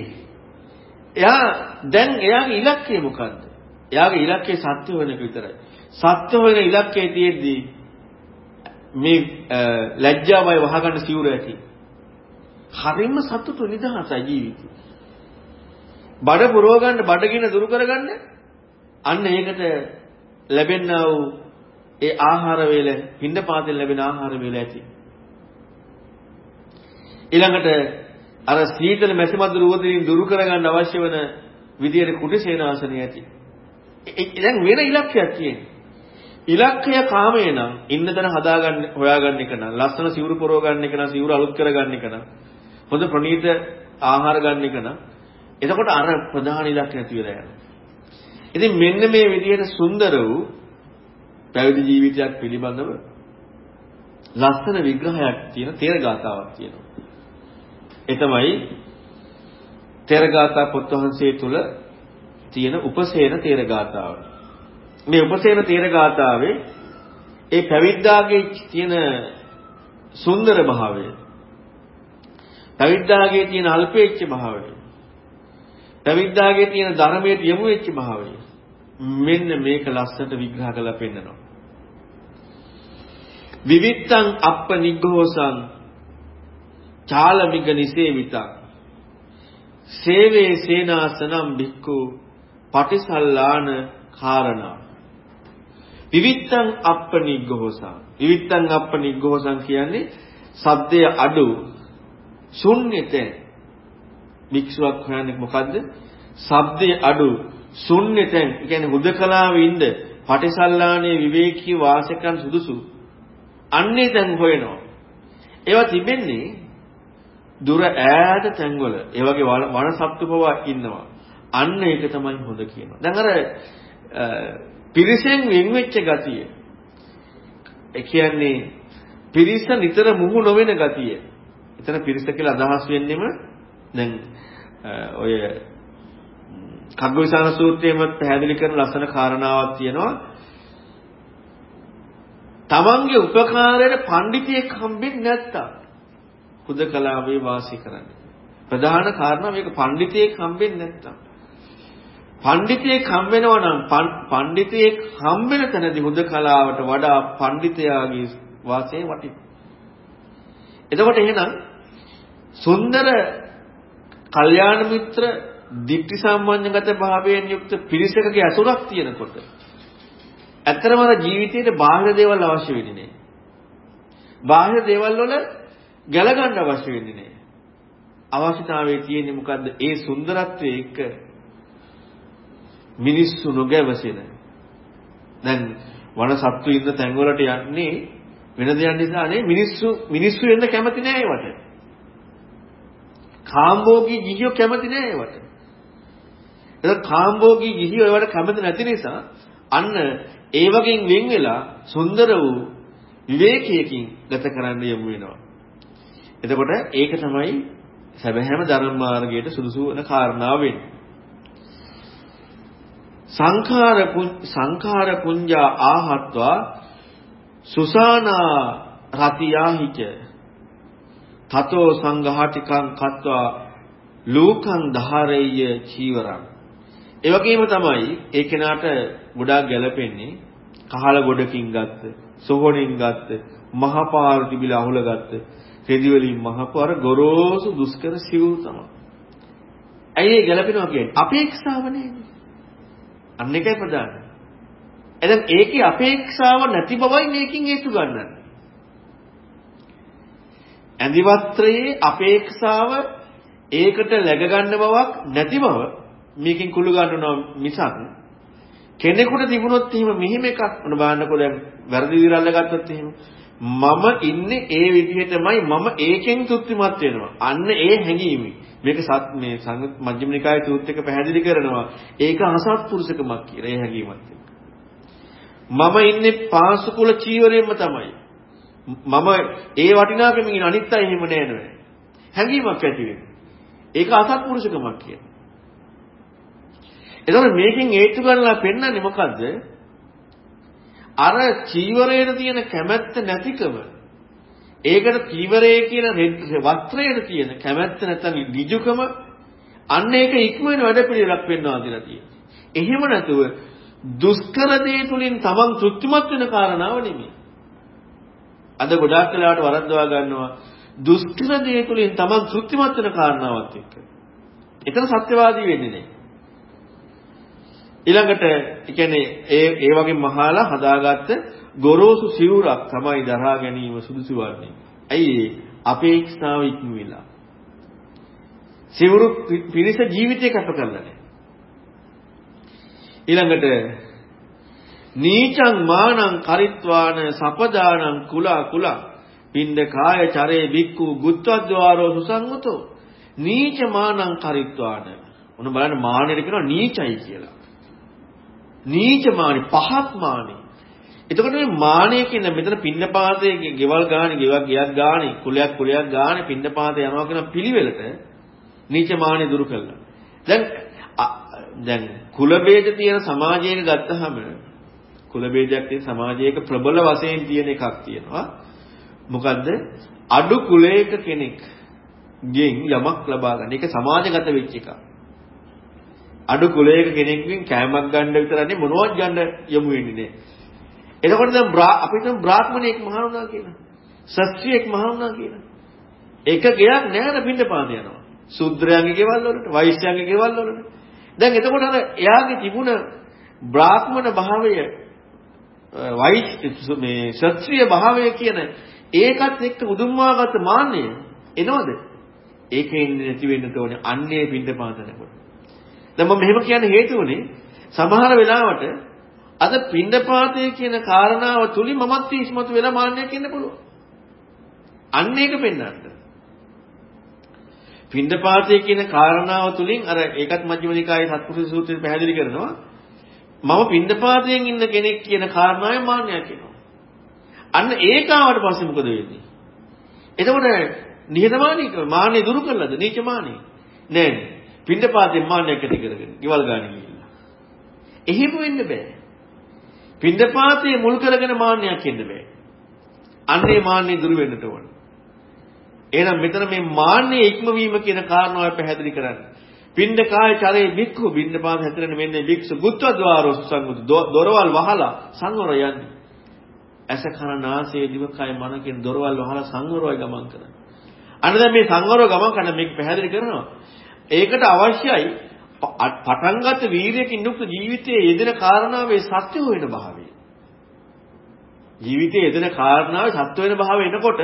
එයා දැන් එයාගේ ඉලක්කය මොකද්ද? එයාගේ ඉලක්කය සත්‍ය වෙන එක විතරයි. සත්‍ය වෙන ඉලක්කයේ තියෙද්දී මේ ලැජ්ජාවයි වහගන්න සිවුර ඇති. හරිම සතුටු නිදහසයි ජීවිතේ. බඩ පුරව ගන්න බඩගින දුරු කරගන්න අන්න ඒකට ලැබෙනා වූ ඒ ආහාර වේල පින්ඩ පාතෙන් ලැබෙන ආහාර වේල ඇති. ඊළඟට අර සීතල මැසිමත් රුවදින් දුරු කරගන්න අවශ්‍ය වෙන විදියට කුටි සේනාසනය ඇති. දැන් වෙන ඉලක්කයක් තියෙනවා. ඉලක්කය කාමේ නම් ඉන්න තැන හදාගන්න හොයාගන්න එක නම් ලස්සන සිවුරු පොරව ගන්න එක නම් සිවුරු අලුත් කරගන්න එක නම් හොඳ ප්‍රණීත ආහාර ගන්න එක නම් එතකොට අර ප්‍රධාන ඉලක්කය නැති වෙලා යනවා. ඉතින් මෙන්න මේ විදිහට සුන්දර වූ පැවිදි ජීවිතයක් පිළිබඳව ලස්සන විග්‍රහයක් තියෙන තේර ගාතාවක් තියෙනවා. ඒ තමයි තේර ගාථා පොත් වහන්සේ තුල තියෙන උපසේන තේර ගාතාව. මේ උපසේන තේර ගාතාවේ ඒ පැවිද්දාගේ තියෙන සුන්දර භාවය පැවිද්දාගේ තියෙන අල්පේච්ඡ භාවය පැවිද්දාගේ තියෙන ධර්මයට යොමු වෙච්ච භාවය මෙන්න මේක ලස්සනට විග්‍රහ කරලා පෙන්නනවා. විවිත්තං අප්ප නිග්ඝෝසං චාලමිග නිසේවිතං. සේවේ සේනාසනම් බික්කු පටිසල්ලාන කාරණා. විවිත්තං අප්ප නිග්ඝෝසං විවිත්තං අප්ප නිග්ඝෝසං කියන්නේ සද්දය අඩු ශුන්්‍යතේ භික්ෂුවක් හොයන්නේ මොකද්ද? ශබ්දයේ අඩු ශුන්්‍යතෙන් කියන්නේ හුදකලාවේ ඉන්න පටිසල්ලානේ විවේකී වාසකයන් සුදුසු. අන්නේ දැන් හොයනවා. ඒවා තිබෙන්නේ දුර ඈත තැන්වල. ඒ වගේ වන සත්තු පවා ඉන්නවා. අන්න ඒක තමයි හොඳ කියනවා. දැන් අර පිරිසෙන් වෙන් වෙච්ච ගතිය. ඒ කියන්නේ පිරිස නිතර මුහු නොවන ගතිය. එතන පිරිස කියලා අදහස් වෙන්නෙම දැන් ඔය කග්ගවිසාන සූත්‍රයේම පැහැදිලි කරන ලස්සන කාරණාවක් තියෙනවා. තමන්ගේ උපකාරයට පඬිතියෙක් හම්බෙන්නේ නැත්තම් හුදකලාවේ වාසය කරන්නේ. ප්‍රධාන කාරණා මේක පඬිතියෙක් හම්බෙන්නේ නැත්තම්. පඬිතියෙක් හම්බෙනවා නම් පඬිතියෙක් හම්බෙන තැනදී හුදකලාවට වඩා පඬිතයාගේ වාසය වටිනවා. එතකොට එහෙනම් සුන්දර කල්යාණ මිත්‍ර දිට්ඨි සම්බන්ධගත භාවයෙන් යුක්ත පිරිසකගේ අසුරක් තියෙනකොට ඇත්තරම අර ජීවිතේට බාහිර දේවල් අවශ්‍ය වෙන්නේ නැහැ. බාහිර දේවල් වල ගැල ගන්න අවශ්‍ය වෙන්නේ නැහැ. අවශ්‍යතාවයේ තියෙන්නේ මොකද්ද? ඒ සුන්දරත්වයේ එක මිනිස්සු නොගැවසෙන. දැන් වන සත්තු ඉන්න තැන් වලට යන්නේ වෙන දෙයක් නිසා නේ මිනිස්සු මිනිස්සු එන්න කැමති නෑ ඒවට. කාම්භෝගී ගිහියෝ කැමති නෑ ඒවට. ඒක කාම්භෝගී ගිහියෝ ඒවට කැමති නැති නිසා අන්න ඒ වගේ වෙන් වෙලා සුන්දර වූ විවේකයකින් ගත කරන්න යමු වෙනවා. එතකොට ඒක තමයි සැබෑම ධර්ම මාර්ගයට සුදුසු වෙන කාරණාව වෙන්නේ. සංඛාර සංඛාර පුඤ්ජා ආහත්වා සුසානා රතියාහිච තතෝ සංඝාටිකං කତ୍වා ලෝකං ධාරෙය්‍ය චීවරං ඒ වගේම තමයි ඒ කෙනාට ගොඩාක් ගැළපෙන්නේ කහල ගොඩකින් ගත්ත සොහොනින් ගත්ත මහපාර තිබිලා අහුල ගත්ත රෙදි වලින් මහපාර ගොරෝසු දුෂ්කර සිවුරු තමයි ඇයි ඒ ගැළපෙනවා කියන්නේ? අපේක්ෂාව නේද? අන්න එකයි ප්‍රධාන. එහෙනම් ඒකේ අපේක්ෂාව නැති බවයි මේකින් හේතු ගන්නන්නේ. ඇඳිවත්‍රයේ අපේක්ෂාව ඒකට läග ගන්න බවක් නැති බව මේකෙන් කුළු ගන්නවා මිසක් කෙනෙකුට තිබුණොත් එහෙම මෙහිම එකක් මොන බලන්නකෝ දැන් වැරදි විරල්ල ගත්තොත් එහෙම මම ඉන්නේ ඒ විදිහටමයි මම ඒකෙන් තෘප්තිමත් වෙනවා. අන්න ඒ හැඟීම මේක සත් මේ සංග මජ්ක්‍ධිම නිකායේ සූත්‍ර එක පැහැදිලි කරනවා. ඒක අසත්පුරුෂකමක් කියලා ඒ හැඟීමත් මම ඉන්නේ පාසුකුල චීවරයෙන්ම තමයි. මම ඒ වටිනාකමින් ඉන්න අනිත් අය එහෙම නෑ නෑ. හැඟීමක් ඇති වෙනවා. ඒක අසත්පුරුෂකමක් කියන්නේ එතකොට මේකෙන් හේතු ගන්නලා පෙන්වන්නේ මොකද්ද? අර චීවරයේ තියෙන කැමැත්ත නැතිකම ඒකට චීවරයේ කියන වස්ත්‍රයේ තියෙන කැමැත්ත නැත්නම් විජුකම අන්න ඒක ඉක්මන වැඩ පිළිලක් වෙනවා කියලා තියෙනවා. එහෙම නැතුව දුෂ්කර දේ තුලින් තමන් තෘප්තිමත් වෙන කාරණාව නෙමෙයි. අද ගොඩාක් වෙලාවට වරද්දවා ගන්නවා දුෂ්කර දේ තුලින් තමන් තෘප්තිමත් වෙන කාරණාවත් එක්ක. එතන සත්‍යවාදී වෙන්නේ නැහැ. ඊළඟට කියන්නේ ඒ ඒ වගේ මහාලා හදාගත්ත ගොරෝසු සිවුරක් තමයි දරා ගැනීම සුදුසු වන්නේ. ඇයි අපේක්ෂාව ඉක්ම වෙලා. සිවුරු පිරිස ජීවිතේ කැප කරලා නැහැ. ඊළඟට නීචං මානං කරිත්වාන සපදානං කුලා කුලා පින්ඩ කාය චරේ බික්කු ගුත්වද්වාරෝ සුසංගතෝ නීච මානං කරිත්වාන මොන බලන්න මානෙට කියනවා නීචයි කියලා නීච මානෙ පහත් මානෙ. එතකොට මේ මානෙ කියන මෙතන පින්නපාතයේ ගෙවල් ගානේ ගෙවක් ගියක් ගානේ කුලයක් කුලයක් ගානේ පින්නපාතේ යනවා කියන පිළිවෙලට නීච මානෙ දුරු කළා. දැන් දැන් කුල ભેද තියෙන සමාජයක ගත්තහම කුල ભેදයක් තියෙන සමාජයක ප්‍රබල වශයෙන් තියෙන එකක් තියෙනවා. මොකද්ද? අඩු කුලයක කෙනෙක් ගෙන් යමක් ලබා ගන්න. ඒක සමාජගත වෙච්ච එකක්. අඩු කුලයක කෙනෙක්ගෙන් කෑමක් ගන්න විතරනේ මොනවත් ගන්න යමු වෙන්නේ නැහැ. එතකොට දැන් අපිට බ්‍රාහ්මණයෙක් මහණුණා කියලා. ශස්ත්‍රියෙක් මහණුණා කියලා. එක ගයක් නැහැ පින්නපාත යනවා. ශුද්‍රයන්ගේ ගෙවල් වලට, වෛශ්‍යයන්ගේ ගෙවල් වලට. දැන් එතකොට අර එයාගේ තිබුණ බ්‍රාහ්මණ භාවය වෛශ්‍ය මේ ශස්ත්‍රීය භාවය කියන ඒකත් එක්ක උදුම්මාගත මාන්නය එනවද? ඒකෙන් නැති වෙන්න ඕනේ අන්නේ පින්නපාතනකොට. දැන් මම මෙහෙම කියන්න හේතුවනේ සමහර වෙලාවට අද පින්ඩපාතය කියන කාරණාව තුලින් මමත් ඉස්මතු වෙලා මාන්නයක් ඉන්න පුළුවන්. අන්න ඒක පෙන්වන්න. පින්ඩපාතය කියන කාරණාව තුලින් අර ඒකත් මජ්ක්‍ධිම නිකායේ සත්පුරුෂ සූත්‍රයේ පැහැදිලි කරනවා. මම පින්ඩපාතයෙන් ඉන්න කෙනෙක් කියන කාරණාවේ මාන්නයක් එනවා. අන්න ඒක ආවට පස්සේ මොකද වෙන්නේ? එතකොට නිහතමානීක මාන්නේ දුරු කළාද? නීච මාන්නේ? නෑ නෑ. පින්ඩපාතෙන් මාන්නයක් ඇති කරගෙන ගෙවල් ගන්න ගිහිල්ලා. එහෙම වෙන්න බෑ. පින්ඩපාතේ මුල් කරගෙන මාන්නයක් එන්න බෑ. අන්නේ මාන්නේ දුරු වෙන්නට ඕන. එහෙනම් මෙතන මේ මාන්නේ ඉක්මවීම කියන කාරණාව පැහැදිලි කරන්නේ. පින්ඩ කාය චරේ බික්ඛු පින්ඩපාත හැතරෙන මෙන්නේ භික්ෂු බුද්ධද්වාරෝ සංගුත් දොරවල් වහලා සංවර යන්නේ. ඇස කන නාසය දිවකය මන කියන දොරවල් වහලා සංවරවයි ගමන් කරන්නේ. අන්න දැන් මේ සංවරව ගමන් කරන මේක පැහැදිලි කරනවා. ඒකට අවශ්‍යයි පටන්ගත් වීරියකින් යුක්ත ජීවිතයේ යෙදෙන කාරණාවේ සත්‍ය හොයන භාවය. ජීවිතයේ යෙදෙන කාරණාවේ සත්‍ය වෙන භාවය එනකොට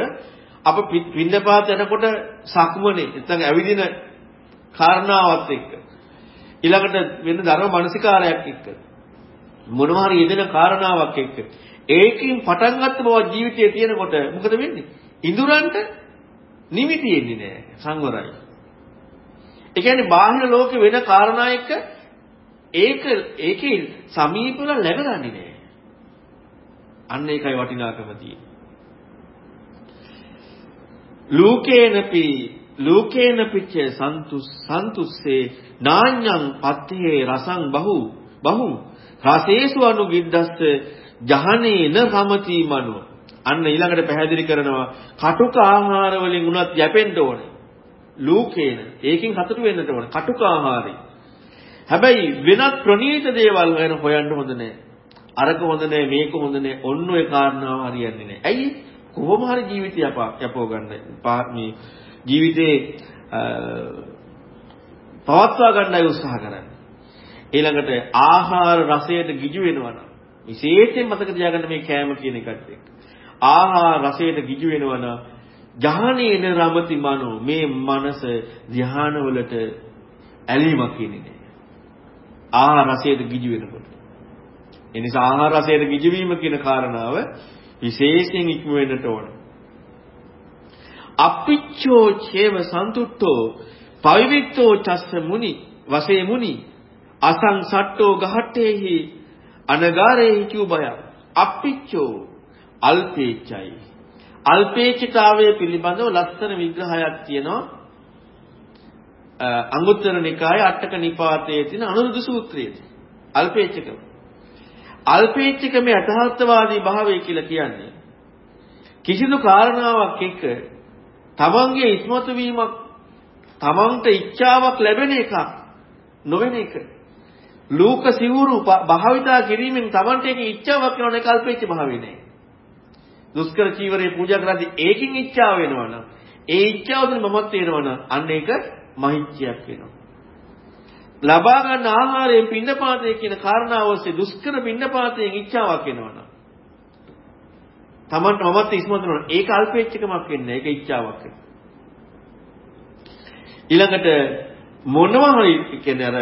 අප පින්නපාත යනකොට සක්මනේ නැත්නම් ඇවිදින කාරණාවත් එක්ක ඊළඟට වෙන ධර්ම මානසිකාරයක් එක්ක මොනවා හරි යෙදෙන කාරණාවක් එක්ක ඒකෙන් පටන් ගත්ත බව ජීවිතයේ තියෙනකොට මොකද වෙන්නේ? ඉඳුරන්ට නිමිති එන්නේ නැහැ සංවරයි. ඒ කියන්නේ බාහිර ලෝකේ වෙන කාරණා එක්ක ඒක ඒකේ සමීපව läගගන්නේ නෑ. අන්න ඒකයි වටිනාකම තියෙන්නේ. ලෝකේනපි ලෝකේනපිච්ච සන්තුස් සන්තුස්සේ නාඤ්ඤං පත්තේ රසං බහු බහු රසේසු අනුගිද්දස්ස ජහනේන සමති මනෝ අන්න ඊළඟට පැහැදිලි කරනවා කටුක ආහාර වලින් උනත් යැපෙන්න ඕනේ ලෝකේන. ඒකෙන් සතුටු වෙන්නට ඕන. කටුක ආහාරي හැබැයි වෙනත් ප්‍රණීත දේවල් ගැන හොයන්න හොඳ නැහැ අරක හොඳ නැහැ මේක හොඳ නැහැ ඔන්න ඔය කාරණාව හරියන්නේ නැහැ ඇයි? කොහොම හරි ජීවිතය යපෝ ගන්න මේ ජීවිතේ පවත්වා ගන්නයි උත්සාහ කරන්නේ. ඊළඟට ආහාර රසයට ගිජු වෙනවා නම් විශේෂයෙන් මතක තියාගන්න මේ කෑම කියන එකත් එක්ක. ආහාර රසයට ගිජු වෙනවා නම් ජහනේන රමති මනෝ මේ මනස ධානවලට ඇලීමක් කියන්නේ නෑ. ආහාර රසයට ගිජු වෙනකොට. ඒ නිසා ආහාර රසයට ගිජු වීම කියන කාරණාව විශේෂයෙන් ඉක්ම වෙන්නට ඕන. අපිච්චෝ චේව සන්තුට්ඨෝ පවිවිත්තෝ චස්ස මුනි වසේ මුනි අසං සට්ටෝ ගහට්ටේහි අනගාරේහි චූබය අපිච්චෝ අල්පේච්චයි අල්පේච්ඡතාවය පිළිබඳව ලස්සන විග්‍රහයක් තියෙනවා අංගුත්තර නිකායේ අටක නිපාතයේ තියෙන අනුරුද්ධ සූත්‍රයේදී අල්පේච්ඡකම අල්පේච්ඡකමේ අතහත්වාදී භාවය කියලා කියන්නේ කිසිදු කාරණාවක් එක්ක තමන්ගේ ඉස්මතු වීමක් තමන්ට ඉච්ඡාවක් ලැබෙන එකක් නොවන එක. ලෝක සිවුරු භාවිතා කිරීමෙන් තමන්ට ඒක ඉච්ඡාවක් වෙනවන එක අල්පේච්ඡ භාවය නෑ. දුෂ්කර චීවරේ පූජා කරද්දී ඒකින් ඉච්ඡාව වෙනවනම් ඒ ඉච්ඡාවකින් මමත් වෙනවනම් අන්න ඒක මහිච්ඡයක් වෙනවා. ලබා ගන්න ආහාරයෙන් පින්නපාතය කියන කාරණාව ඔස්සේ දුෂ්කර පින්නපාතයෙන් ඉච්ඡාවක් වෙනවනම් Tamanට මමත් ඉස්මතු වෙනවා. ඒක අල්පේච්ඡකමක් වෙන්නේ. ඒක ඉච්ඡාවක් වෙනවා. ඊළඟට මොනවා හරි කියන්නේ අර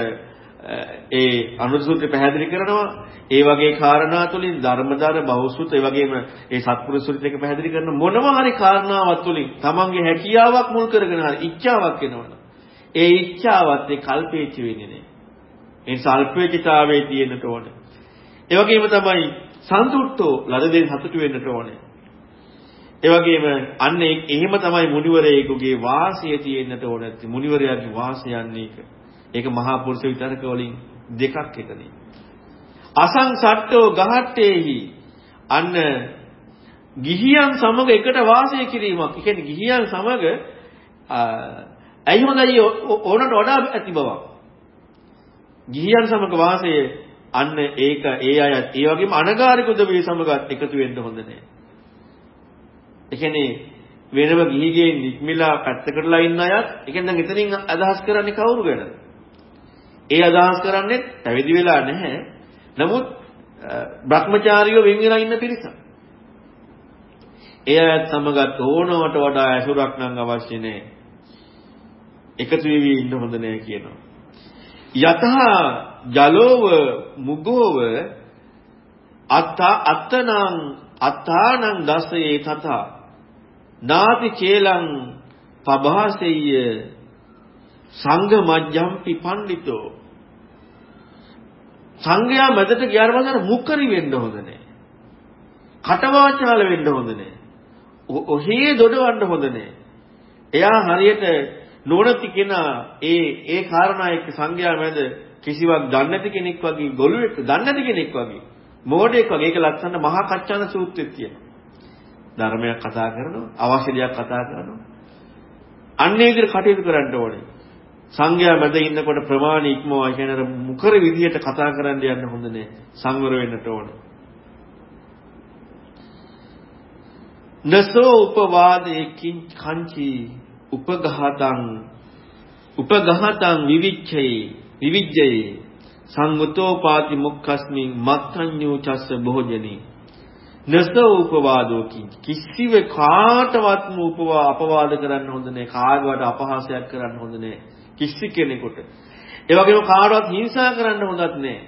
ඒ අනුසූත්‍රය පැහැදිලි කරනවා. ඒ වගේ කාරණා තුලින් ධර්මදාර බහුසුත ඒ වගේම ඒ සත්පුරුෂුරිත එක පැහැදිලි කරන මොනවා හරි කාරණාවක් තුලින් තමන්ගේ හැකියාවක් මුල් කරගෙන හරි ඉච්ඡාවක් එනවනේ ඒ ඉච්ඡාවත් ඒ කල්පේච්ච වෙන්නේ නැහැ. ඒ සල්පේචිතාවේ තියෙන්නට ඕනේ. ඒ වගේම තමයි සන්තුට්ඨෝ ලද දෙය සතුටු වෙන්නට ඕනේ. ඒ වගේම අන්න එහෙම තමයි මුනිවරයෙකුගේ වාසිය තියෙන්නට ඕනේ මුනිවරයාගේ වාසයන්නේ ඒක ඒක මහා පුරුෂ විතරක වලින් දෙකක් එතනින්. අසං සට්ටෝ ගහට්ටේහි අන්න ගිහියන් සමග එකට වාසය කිරීමක්. ඒ කියන්නේ ගිහියන් සමග ඇයි හොඳයි ඕනට වඩා ඇති බවක්. ගිහියන් සමග වාසය අන්න ඒක ඒ අයත් ඒ වගේම අනගාരിക උදවිය සමගත් එකතු වෙන්න හොඳ නැහැ. ඒ කියන්නේ වෙනම ගිහිගේ නික්මිලා පැත්තකටලා ඉන්න අයත් ඒ කියන්නේ දැන් එතනින් අදහස් කරන්නේ කවුරු ගැනද? ඒ අදහස් කරන්නේ පැවිදි වෙලා නැහැ. නමුත් Brahmachariyo වෙන් වෙලා ඉන්න පිරිස. ඒ අයත් සමගත් ඕනවට වඩා ඇසුරක් නම් අවශ්‍ය නැහැ. එකතු වෙවි ඉන්න හොඳ නැහැ කියනවා. යතහ ජලෝව මුගෝව අත්ත අත්තනං අත්තානං දසයේ තත නාති චේලං පබාසෙය්‍ය සංඝ මජ්ජම්පි පණ්ඩිතෝ සංඝයා මැදට ගියාට පස්සේ මුකරි වෙන්න හොඳ නැහැ. කටවාචාල වෙන්න හොඳ නැහැ. ඔහේ දොඩවන්න හොඳ නැහැ. එයා හරියට නොනති කෙනා ඒ ඒ කාරණා එක්ක සංඝයා මැද කිසිවක් දන්නේ නැති කෙනෙක් වගේ ගොළුෙක් දන්නේ නැති කෙනෙක් වගේ මෝඩෙක් වගේ ඒක ලස්සන මහා කච්චාන සූත්‍රෙත් තියෙනවා. ධර්මයක් කතා කරනවා අවශ්‍ය දෙයක් කතා කරනවා. අන්නේ විදිහට කටයුතු කරන්න ඕනේ. සංඝයා මැද ඉන්නකොට ප්‍රමාණ ඉක්මවා කියන මුකර විදියට කතා කරන්න යන්න හොඳ නෑ. සංවර වෙන්නට ඕන. නසෝ උපවාදේ කංචි උපඝාතං උපඝාතං විවිච්ඡේ විවිජ්ජේ සංගතෝ පාති මුක්ඛස්මින් මත්තඤ්ඤෝ චස්ස භෝජනේ. නසෝ උපවාදෝ කිසිව කාටවත්ම උපවා අපවාද කරන්න හොඳ නෑ. කාගවට අපහාසයක් කරන්න හොඳ නෑ. කිසි කෙනෙකුට. ඒ වගේම කාටවත් හිංසා කරන්න හොඳත් නෑ.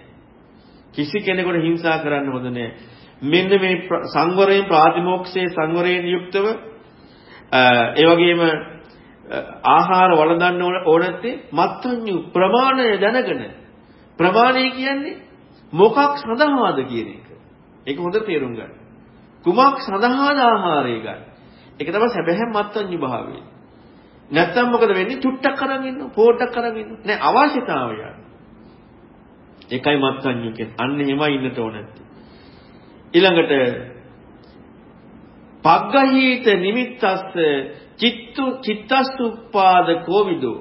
කිසි කෙනෙකුට හිංසා කරන්න හොඳ නෑ. මෙන්න මේ සංවරයෙන් ප්‍රාතිමෝක්ෂයේ සංවරයෙන් යුක්තව ඒ වගේම ආහාර වළඳන්න ඕන නැත්තේ මත්ඤ්ඤු ප්‍රමාණය දැනගෙන ප්‍රමාණය කියන්නේ මොකක් සඳහාද කියන එක. ඒක හොඳ තේරුම් ගන්න. කුමක් සඳහාද ආහාරය ගන්න. ඒක තමයි සැබෑම මත්ඤ්ඤු භාවය. නැත්තම් මොකද වෙන්නේ? චුට්ටක් අරන් ඉන්නවා, පොඩ්ඩක් අරන් ඉන්නවා. නෑ අවශ්‍යතාවය. ඒකයි මත්සඤ්ඤු කියන්නේ. අන්න එහෙමයි ඉන්නට ඕන නැත්තේ. ඊළඟට පග්ගහීත නිමිත්තස්ස චිත්තු චිත්තස්සුප්පාද කෝවිදෝ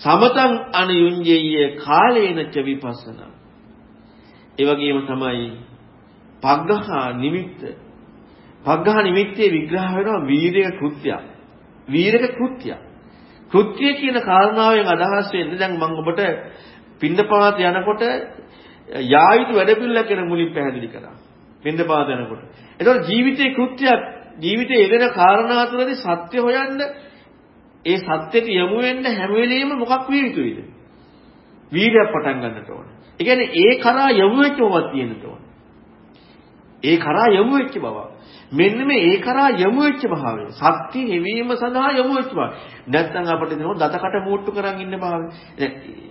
සමතං අනුයුඤ්ජේය කාලේන ච විපස්සනා. ඒ වගේම තමයි පග්ගහ නිමිත්ත. පග්ගහ නිමිත්තේ විග්‍රහ වෙනවා වීරිය කෘත්‍යයක්. වීරක කෘත්‍යයක්. කෘත්‍ය කියන කාරණාවෙන් අදහස් වෙන්නේ දැන් මම ඔබට පින්දපාත යනකොට යායුතු වැඩපිළිවෙල කියන මුලින් පැහැදිලි කරා. පින්දපාත යනකොට. ඒතකොට ජීවිතේ කෘත්‍යයක් ජීවිතේ යෙදෙන කාරණා තුළදී සත්‍ය හොයන්න ඒ සත්‍යෙට යමු වෙන්න හැම වෙලෙම මොකක් විය යුතුයිද? වීර්යයක් පටන් ගන්නට ඕන. ඒ කියන්නේ ඒ කරා යමු වෙච්ච බවක් තියෙන්න ඕන. ඒ කරා යමු වෙච්ච බව. මෙන්න මේ ඒ කරා යමු වෙච්ච භාවය. සත්‍ය හෙවීම සඳහා යමු වෙච්ච බව. නැත්නම් අපිට දෙනවා දතකට මූට්ටු කරන් ඉන්න භාවය.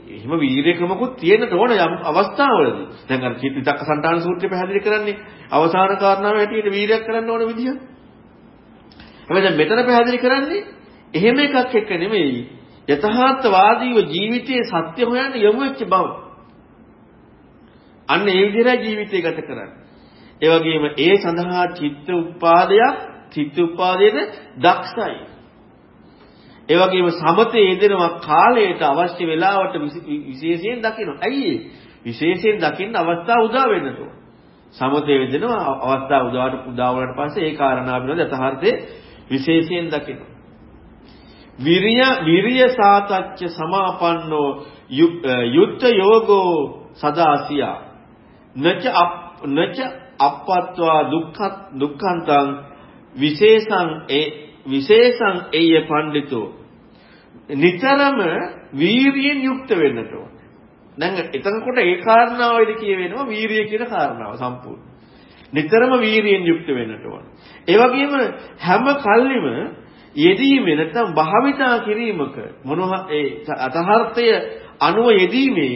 එහෙම වීර්යකමකුත් තියෙන්න ඕන යම් අවස්ථාවලදී. දැන් අර චිත්තිතක්ක සන්තාන සූත්‍රය පැහැදිලි කරන්නේ අවසාන කාරණාව හැටියට වීර්යයක් කරන්න ඕන විදිහ. හැබැයි දැන් මෙතන පැහැදිලි කරන්නේ එහෙම එකක් එක්ක නෙමෙයි. යථාර්ථවාදීව ජීවිතයේ සත්‍ය හොයන්න යොමු වෙච්ච බව. අන්න ඒ විදිහට ජීවිතය ගත කරන්නේ. ඒ වගේම ඒ සඳහා චිත්ත උපාදයක් චිත්ත උපාදයට දක්ෂයි. ඒ වගේම සමතේ යෙදෙනවා කාලයට අවශ්‍ය වෙලාවට විශේෂයෙන් දකිනවා. ඇයි විශේෂයෙන් දකින්න අවස්ථාව උදා වෙන්නට ඕන. සමතේ යෙදෙනවා අවස්ථාව උදාවට උදා වුණාට පස්සේ ඒ කාරණා පිළිබඳ යථාර්ථයේ විශේෂයෙන් දකිනවා. විරිය විරිය සාතච්ච සමාපන්නෝ යුත්ත යෝගෝ සදාසියා නච නච අපත්වා දුක්ඛ දුක්ඛන්තං විශේෂං ඒ විශේෂං එය පඬිතෝ නිතරම වීරියෙන් යුක්ත වෙන්නට ඕන. දැන් එතනකොට ඒ කාරණාවෙදි කියවෙනවා වීරිය කියන කාරණාව සම්පූර්ණ. නිතරම වීරියෙන් යුක්ත වෙන්නට ඕන. ඒ වගේම හැම කල්ලිම යෙදීමේ නැත්නම් භාවිතා කිරීමක මොනවා ඒ අතහර්ථය අනුව යෙදීමේ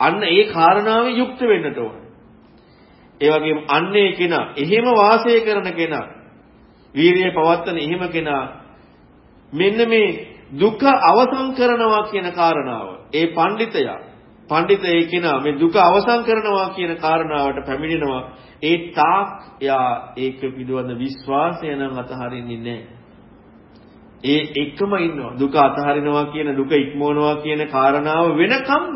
අන්න ඒ කාරණාවේ යුක්ත වෙන්නට ඕන. ඒ වගේම අන්නේ කෙනා එහෙම වාසය කරන කෙනා වීරිය පවත්තන එහෙම කෙනා මෙන්න මේ දුක අවසන් කරනවා කියන කාරණාව. ඒ පඬිතයා පඬිතේ කෙනා මේ දුක අවසන් කරනවා කියන කාරණාවට පැමිණෙනවා. ඒ තාක් යා ඒක පිළිබඳ විශ්වාසය නම් අතහරින්නේ නැහැ. ඒ එකම ඉන්නවා. දුක අතහරිනවා කියන දුක ඉක්මවනවා කියන කාරණාව වෙනකම්ම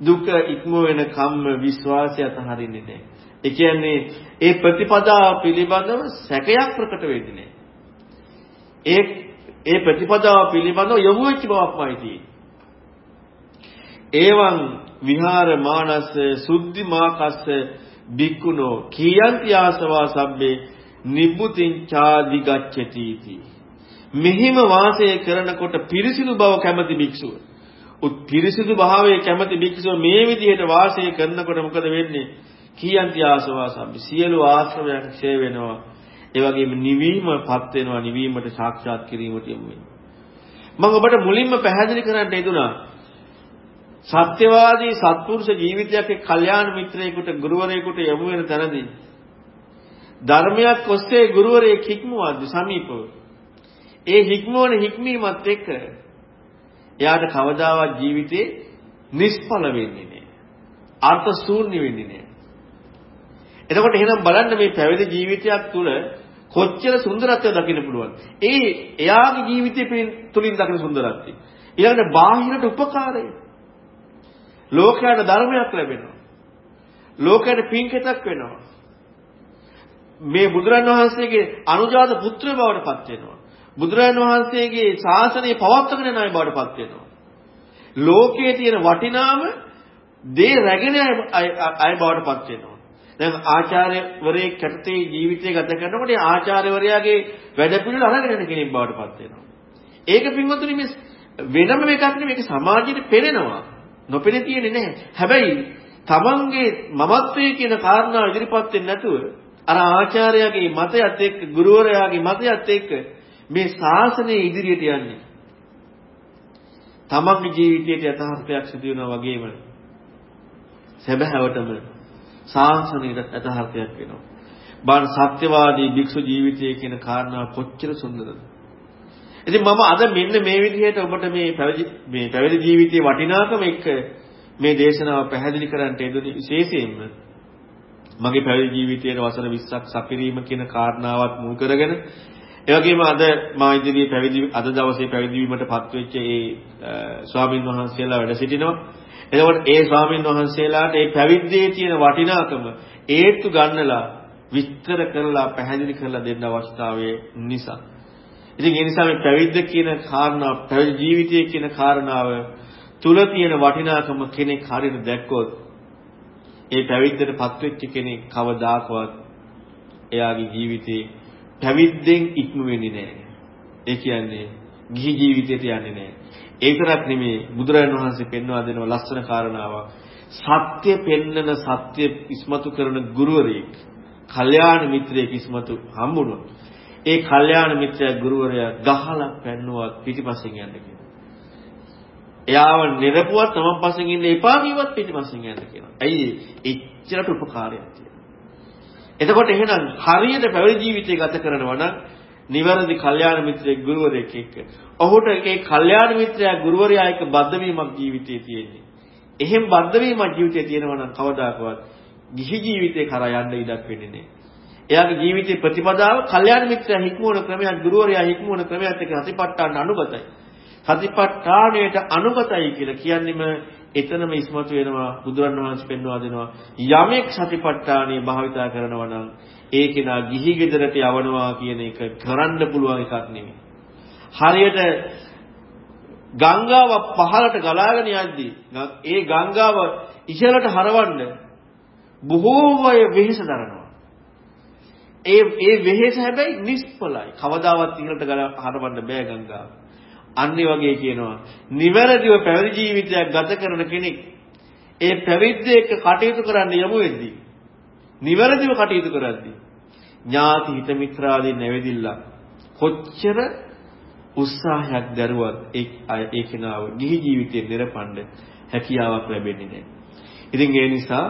දුක ඉක්ම වෙනකම්ම විශ්වාසය අතහරින්නේ නැහැ. ඒ කියන්නේ ඒ ප්‍රතිපදාව පිළිබඳව සැකයක් ප්‍රකට වෙන්නේ නැහැ. ඒ ඒ ප්‍රතිපදාව පිළිබඳව යොමු වෙච්ච බවක්මයි තියෙන්නේ. ඒවං විහාර මානස සුද්ධි මාකස්ස බික්කුණෝ කීයන්ති ආසවා සබ්බේ නිබ්බුතින් චාදි ගච්ඡති इति. මෙහිම වාසය කරනකොට පිරිසිදු බව කැමති භික්ෂුව. උත් පිරිසිදු භාවයේ කැමති භික්ෂුව මේ විදිහට වාසය කරනකොට මොකද වෙන්නේ? කීයන්ති ආසවා සම්පි සියලු ආශ්‍රවයන් ක්ෂය වෙනවා. ඒ වගේම නිවීමපත් වෙනවා නිවීමට සාක්ෂාත් කිරීමට යොමු වෙනවා. මම ඔබට මුලින්ම පැහැදිලි කරන්න යෙදුනා සත්‍යවාදී සත්පුරුෂ ජීවිතයක් එක්ක කල්යාණ මිත්‍රයෙකුට ගුරුවරයෙකුට යොමු වෙන තැනදී ධර්මයක් ඔස්සේ ගුරුවරයෙක් හික්මුවද්දි සමීපව ඒ හික්මවන හික්මීමත් එක්ක එයාට කවදාවත් ජීවිතේ නිෂ්ඵල වෙන්නේ නැහැ. අර්ථ ශූන්‍ය වෙන්නේ නැහැ. එතකොට එහෙනම් බලන්න මේ පැවිදි ජීවිතයක් තුළ කොච්චර සුන්දරත්වයක් දකින්න පුළුවන්. ඒ එයාගේ ජීවිතය තුළින් දකින සුන්දරත්වය. ඊළඟට බාහිරට උපකාරය. ලෝකයට ධර්මයක් ලැබෙනවා. ලෝකයට පින්කෙතක් වෙනවා. මේ බුදුරන් වහන්සේගේ අනුජාත පුත්‍රය බවට පත් වෙනවා. බුදුරන් වහන්සේගේ ශාසනය පවත්වගෙන යන අය බවට පත් වෙනවා. ලෝකයේ තියෙන වටිනාම දේ රැගෙන අය බවට පත් වෙනවා. දැන් ආචාර්යවරයෙක් යටතේ ජීවිතය ගත කරනකොට ආචාර්යවරයාගේ වැඩ පිළිවෙල අරගෙන යන කෙනෙක් බවට පත් වෙනවා. ඒක පින්වතුනි මේ වෙනම එකක් නෙමෙයි මේක සමාජයට පෙනෙනවා. නොපෙනී තියෙන්නේ නැහැ. හැබැයි තමන්ගේ මමත්වයේ කියන කාරණා ඉදිරිපත් වෙන්නේ නැතුව අර ආචාර්යයාගේ මතයත් එක්ක ගුරුවරයාගේ මතයත් එක්ක මේ ශාසනය ඉදිරියට යන්නේ. තමන්ගේ ජීවිතයේ යථාර්ථයක් සිදු වෙනවා වගේම සැබෑවටම සාංශනීය යථාර්ථයක් වෙනවා. බාන සත්‍යවාදී භික්ෂු ජීවිතය කියන කාරණා කොච්චර සුන්දරද. ඉතින් මම අද මෙන්න මේ විදිහට ඔබට මේ පැවිදි මේ පැවිදි ජීවිතයේ වටිනාකම එක්ක මේ දේශනාව පැහැදිලි කරන්න යෙදුනේ විශේෂයෙන්ම මගේ පැවිදි ජීවිතයේ වසර 20ක් සපිරීම කියන කාරණාවත් මුල් කරගෙන ඒ වගේම අද මා ඉදිරියේ පැවිදි අද දවසේ පැවිදි වීමටපත් වෙච්ච ඒ ස්වාමින් වහන්සේලා වැඩ සිටිනවා. එතකොට ඒ ස්වාමින් වහන්සේලාට ඒ පැවිද්දේ තියෙන වටිනාකම ඒත්තු ගන්නලා විස්තර කරලා පැහැදිලි කරලා දෙන්න අවස්ථාවේ නිසා ඉතින් ඒ නිසා මේ පැවිද්ද කියන කාරණා පැවිදි ජීවිතය කියන කාරණාව තුල තියෙන වටිනාකම කෙනෙක් හරියට දැක්කොත් ඒ පැවිද්දටපත් වෙච්ච කෙනෙක් කවදාකවත් එයාගේ ජීවිතේ පැවිද්දෙන් ඉක්ම වෙන්නේ නැහැ. ඒ කියන්නේ ගිහි ජීවිතයට යන්නේ නැහැ. ඒ විතරක් නෙමෙයි බුදුරජාණන් වහන්සේ පෙන්වා දෙන ලස්සන කාරණාවක්. සත්‍ය පෙන්නන සත්‍ය ඉස්මතු කරන ගුරුවරයෙක්, කල්යාණ මිත්‍රයෙක් ඉස්මතු හම්බුනොත් ඒ කල්යාණ මිත්‍රයා ගුරුවරයා ගහලා පැන්නුවත් පිටිපස්සෙන් යන්න කියනවා. එයාව නිරපුවත් තමන් පස්සෙන් ඉන්න එපා කිව්වත් පිටිපස්සෙන් යන්න කියනවා. ඇයි එච්චරට උපකාරයක් තියෙනවා. එතකොට එහෙනම් හරියට පැවිදි ජීවිතය ගත කරනවා නම් නිවැරදි කල්යාණ මිත්‍රයෙක් ගුරුවරයෙක් එක්ක. ඔහුට ඒ කල්යාණ මිත්‍රයා ගුරුවරයා එක්ක බද්ධ වීමක් ජීවිතයේ තියෙන්නේ. එහෙම බද්ධ වීමක් ජීවිතයේ තියෙනවා නම් කවදාකවත් ගිහි ජීවිතේ කරා යන්න ඉඩක් වෙන්නේ නැහැ. එයාගේ ජීවිතේ ප්‍රතිපදාව කල්යාණ මිත්‍රයා හික්මවන ක්‍රමයක් ගුරුවරයා හික්මවන ක්‍රමයක් එක්ක සතිපට්ඨාන අනුගතයි. සතිපට්ඨානයට අනුගතයි කියලා කියන්නේම එතනම ඉස්මතු වෙනවා බුදුරන් වහන්සේ පෙන්වා දෙනවා යමෙක් සතිපට්ඨානිය භාවිතා කරනවා නම් ඒ කෙනා ගිහි ගෙදරට යවනවා කියන එක කරන්න පුළුවන් එකක් නෙමෙයි. හරියට ගංගාව පහළට ගලාගෙන යද්දී ඒ ගංගාව ඉහළට හරවන්න බොහෝ අය වෙහෙස දරනවා. ඒ ඒ වෙහෙස හැබැයි නිෂ්ඵලයි. කවදාවත් ඉහළට හරවන්න බෑ ගංගාව. අන්නේ වගේ කියනවා නිවැරදිව පැවිදි ජීවිතයක් ගත කරන කෙනෙක් ඒ පැවිද්ද එක්ක කටයුතු කරන්න යමු වෙද්දී නිවැරදිව කටයුතු කරද්දී ඥාති හිත මිත්‍රාදී නැවෙදිලා කොච්චර උත්සාහයක් දරුවත් ඒ ඒ කෙනාව ගිහි ජීවිතේ නිරපන්න හැකියාවක් ලැබෙන්නේ නැහැ. ඉතින් ඒ නිසා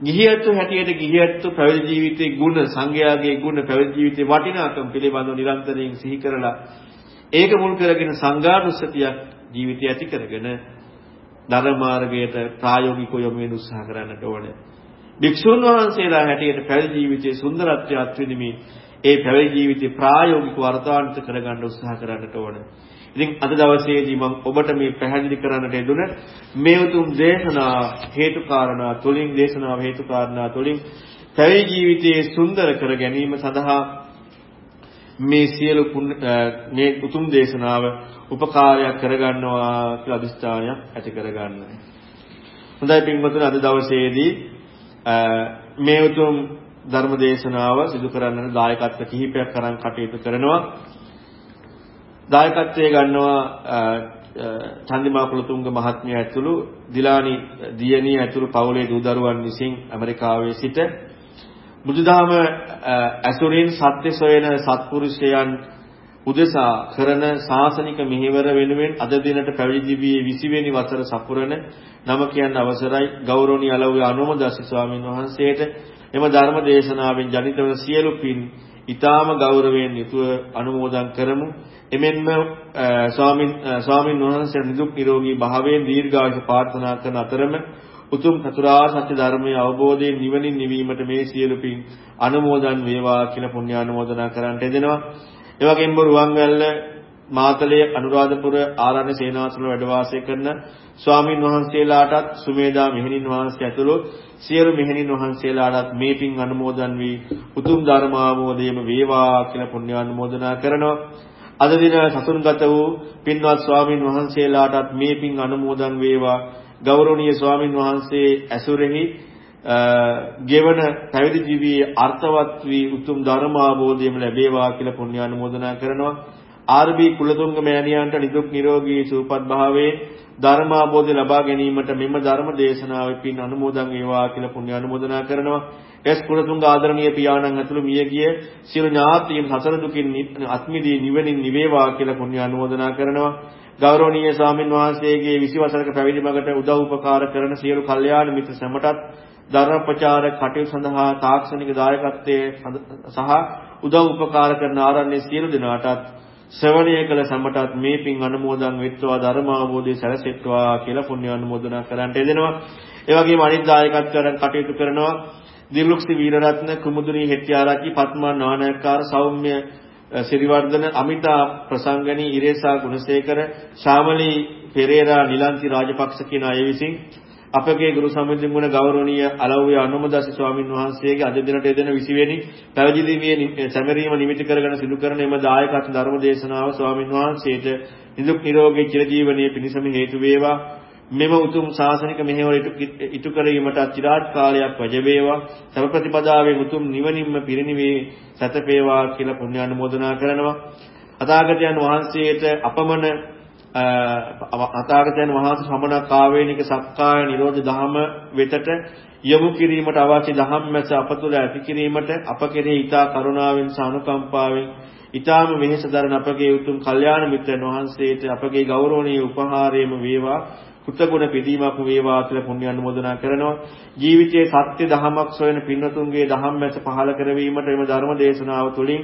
ගිහියත්තු හැටියට ගිහියත්තු පැවිදි ජීවිතයේ ගුණ සංඝයාගේ ගුණ පැවිදි ජීවිතයේ වටිනාකම් පිළිබඳව නිරන්තරයෙන් සිහි කරලා ඒක මුල් කරගෙන සංඝානුස්සතියක් ජීවිතය ඇති කරගෙන ධර්ම මාර්ගයට ප්‍රායෝගිකව යොමු වෙන උත්සාහ කරන්නට ඕනේ. භික්ෂුන් වහන්සේලා හැටියට පැවිදි ජීවිතයේ සුන්දරත්වය අත්විඳිමින් ඒ පැවිදි ජීවිතේ ප්‍රායෝගිකව අර්ථාන්විත කරගන්න උත්සාහ කරන්නට ඕනේ. ඉතින් අද දවසේදී මම ඔබට මේ පැහැදිලි කරන්නට යෙදුන මේ උතුම් දේශනා හේතු කාරණා තුලින් දේශනාව හේතු කාරණා තුලින් පැවිදි ජීවිතයේ සුන්දර කර ගැනීම සඳහා මේ සියලු මේ උතුම් දේශනාව උපකාරයක් කරගන්නවා කියලා අදිස්ථානයක් ඇති කරගන්න. හොඳයි පින්වතුනි අද දවසේදී මේ උතුම් ධර්ම දේශනාව සිදු කරන්නට දායකත්ව කිහිපයක් කරන් කටයුතු කරනවා. දායකත්වයේ ගන්නවා චන්දිමා කුලතුංග මහත්මිය ඇතුළු දිලානි දියණිය ඇතුළු පවුලේ දූ දරුවන් විසින් ඇමරිකාවේ සිට බුදුදහම ඇසුරින් සත්‍ය සොයන සත්පුරුෂයන් උදෙසා කරන ශාසනික මෙහෙවර වෙනුවෙන් අද දිනට පැවිදි දිවියේ 20 වෙනි වසර සපුරන නම කියන්න අවසරයි ගෞරවනීය අලව්‍ය අනුමදස්සි ස්වාමීන් වහන්සේට එම ධර්ම දේශනාවෙන් ජනිත වන සියලු පින් ඊටාම ගෞරවයෙන් යුතුව අනුමෝදන් කරමු එමෙන්ම ස්වාමින් ස්වාමින් වහන්සේ නිදුක් නිරෝගී භාවයෙන් දීර්ඝායුෂ ප්‍රාර්ථනා කරන අතරම උතුම් චතුරාර්ය සත්‍ය ධර්මයේ අවබෝධයෙන් නිවනින් නිවීමට මේ සියලු පින් අනුමෝදන් වේවා කියලා පුණ්‍ය අනුමෝදනා කරන්නට එදෙනවා. ඒ වගේම රුවන්වැල්ල මාතලේ අනුරාධපුර ආරණ්‍ය සේනාසන වැඩ වාසය කරන ස්වාමින් වහන්සේලාටත් සුමේදා මෙහෙණින් වහන්සේ ඇතුළු සියලු මෙහෙණින් වහන්සේලාටත් මේ පින් අනුමෝදන් වී උතුම් ධර්ම ආමෝදයම වේවා කියලා පුණ්‍ය අනුමෝදනා කරනවා. අද දින සතුන්ගත වූ පින්වත් ස්වාමින් වහන්සේලාටත් මේ පින් අනුමෝදන් වේවා ගෞරවනීය ස්වාමින් වහන්සේ ඇසුරෙහි ගෙවන පැවිදි ජීවියේ අර්ථවත් වී උතුම් ධර්ම අවබෝධයම ලැබේවා කියලා පුණ්‍ය අනුමෝදනා කරනවා ආර්.බී. කුලතුංග මෑණියන්ට නිදුක් නිරෝගී සුවපත් භාවයේ ධර්ම අවබෝධය ලබා ගැනීමට මෙම ධර්ම දේශනාවේ පින් අනුමෝදන් වේවා කියලා පුණ්‍ය අනුමෝදනා කරනවා එස් කුලතුංග ආදරණීය පියාණන් ඇතුළු මියගිය සියලු ඥාතීන් සතර දුකින් අත්මිදී නිවෙනින් නිවේවා කියලා පුණ්‍ය අනුමෝදනා කරනවා ගෞරවනීය ස්වාමින් වහන්සේගේ 20 වසරක පැවිදි මගට උදව් උපකාර කරන සියලු කල්යාණ මිත්‍ර සැමටත් ධර්ම ප්‍රචාර කටයුතු සඳහා තාක්ෂණික දායකත්වයේ සහ උදව් උපකාර කරන ආරණ්‍ය සියලු දෙනාටත් ශ්‍රවණය කළ සමටත් මේ පින් අනුමෝදන් වෙත්වා ධර්ම අවබෝධය සැලසෙත්වා කියලා පුණ්‍ය අනුමෝදනා කරන්නට යෙදෙනවා. ඒ වගේම අනිත් දායකත්වයන් කටයුතු කරනවා දිල්ලුක්සි වීරරත්න කුමුදුනී හෙට්ටිආරච්චි පත්මා නානායක්කාර සෞම්‍ය සිරිවර්ධන අමිතා ප්‍රසංගනී ඉරේසා ගුණසේකර ශාමලී පෙරේරා නිලන්ති රාජපක්ෂ කියන අය විසින් අපගේ ගුරු සම්මිතින් වුණ ගෞරවනීය අලව්‍ය අනුමදස ස්වාමින් වහන්සේගේ අද දිනට යෙදෙන 20 වෙනි පැවිදි දිවියේ සැමරීම නිමිති කරගෙන සිදු කරන එම දායකත්ව ධර්ම දේශනාව ස්වාමින් වහන්සේට නිදුක් නිරෝගී චිරජීවනයේ පිණසම හේතු වේවා. මෙම උතුම් ශාසනික මෙහෙවර ඉටු කිරීමට අචිරාත් කාලයක් වැජ වේවා. සබ ප්‍රතිපදාවේ උතුම් නිවනින්ම පිරිනිවේ සතපේවා කියලා පුණ්‍යානුමෝදනා කරනවා. අතාගතයන් වහන්සේට අපමණ අතාගතයන් වහන්සේ සමන කාවේනික සක්කාය නිරෝධ ධහම වෙතට යොමු කිරීමට අවශ්‍ය ධහම් මැස අප තුළ ඇති කිරීමට අප කෙරෙහි ඊතා කරුණාවෙන් සානුකම්පාවෙන් ඊ타ම වෙහෙස දරන අපගේ උතුම් කල්යාණ මිත්‍රයන් වහන්සේට අපගේ ගෞරවනීය උපහාරයම වේවා. කෘතගුණ පිදීමක් වේවා කියලා පුණ්‍ය අනුමෝදනා කරනවා. ජීවිතයේ සත්‍ය දහමක් සොයන පින්වතුන්ගේ දහම් මැස පහල කරවීමට එම ධර්ම දේශනාව තුළින්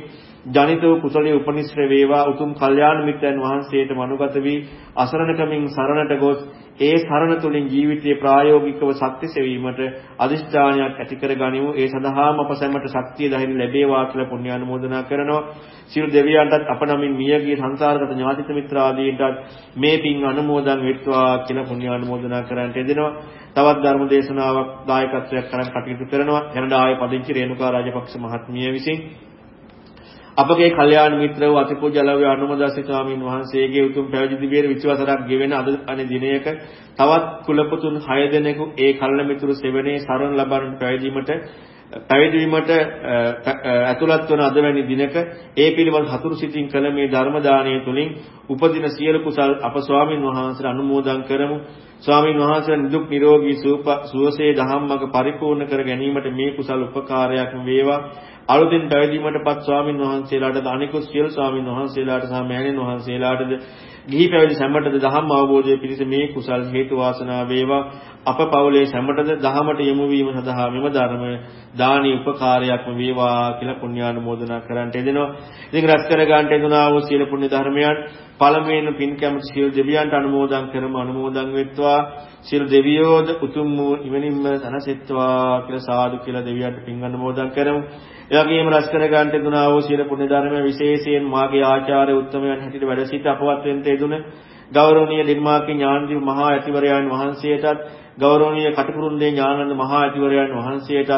ජනිත වූ කුසලයේ උපනිශ්‍ර වේවා. උතුම් කල්යාණ මිත්‍රයන් වහන්සේට මනුගත වී අසරණකමින් සරණට ගොස් ඒ සරණ තුළින් ජීවිතයේ ප්‍රායෝගිකව සත්‍ය සෙවීමට අදිෂ්ඨානයක් ඇති කර ගනිමු ඒ සඳහාම අප සැමට ශක්තිය ධෛර්ය ලැබේවා කියලා පුණ්‍ය අනුමෝදනා කරනවා. සියලු දෙවියන්ටත් අප නමින් මියගිය සංසාරගත ඥාතිත මිත්‍ර ආදීන්ටත් මේ පින් අනුමෝදන් වෙත්වා කියලා පුණ්‍ය අනුමෝදනා කරන්නට යෙදෙනවා. තවත් ධර්ම දේශනාවක් දායකත්වයක් කරන් කටයුතු කරනවා. කැනඩාවේ පදිංචි රේණුකා රාජපක්ෂ මහත්මිය විසින්. අපගේ කල්යාණ මිත්‍ර වූ අතිපූජ්‍යලව්‍ය අනුමදාසී ස්වාමීන් වහන්සේගේ උතුම් පැවිදි දිවියේ විචවසරක් ගෙවෙන අද අනේ දිනයක තවත් කුලපතුන් 6 දෙනෙකු ඒ කල්ල මිතුරු සෙවණේ සරණ ලබන්නට පැවිදීමට පැවිදි වීමට ඇතුළත් වන අද වැනි දිනක ඒ පිළිබඳ හතුරු සිතින් කළ මේ ධර්ම දානය තුලින් උපදින සියලු කුසල් අප ස්වාමින් වහන්සේට අනුමෝදන් කරමු. ස්වාමින් වහන්සේලා නිදුක් නිරෝගී සුවසේ ධම්මක පරිපූර්ණ කර ගැනීමට මේ කුසල් උපකාරයක් වේවා. අලුතින් පැවිදීමටපත් ස්වාමින් වහන්සේලාටද අනිකුත් සියලු ස්වාමින් වහන්සේලාට සහ මෑණියන් වහන්සේලාටද ගිහි පැවිදි සැමටද ධම්ම අවබෝධය පිණිස මේ කුසල් හේතු වාසනා වේවා අප පවුලේ සැමටද ධහමට යොමු වීම සඳහා මෙම ධර්ම දානි උපකාරයක්ම වේවා කියලා පුණ්‍යානුමෝදනා කරන්නට යෙදෙනවා. ඉතින් රැස් කර ගන්නට යෙදුනා වූ සීල පුණ්‍ය ධර්මයන් පළමුවෙන් පින් කැමති සියලු දෙවියන්ට අනුමෝදන් කරමු අනුමෝදන් වෙත්වා සියලු දෙවියෝද උතුම් වූ ඉවනින්ම සනසෙත්වා කියලා සාදු කියලා දෙවියන්ට පින් අනුමෝදන් කරමු. ඒ වගේම රැස් කර ගන්නට යෙදුනා වූ සීල පුණ්‍ය ධර්ම විශේෂයෙන් මාගේ ආචාර්ය උත්තමයන් හැටියට වැඩ සිට අපවත් වෙන්න යෙදුන ගෞරවනීය නිර්මාකී ඥානදීප මහා ඇතිවරයන් වහන්සේටත් ගෞරවනීය කටුකුරුන්දේ ඥානන්ද මහා ඇතිවරයන් වහන්සේටත්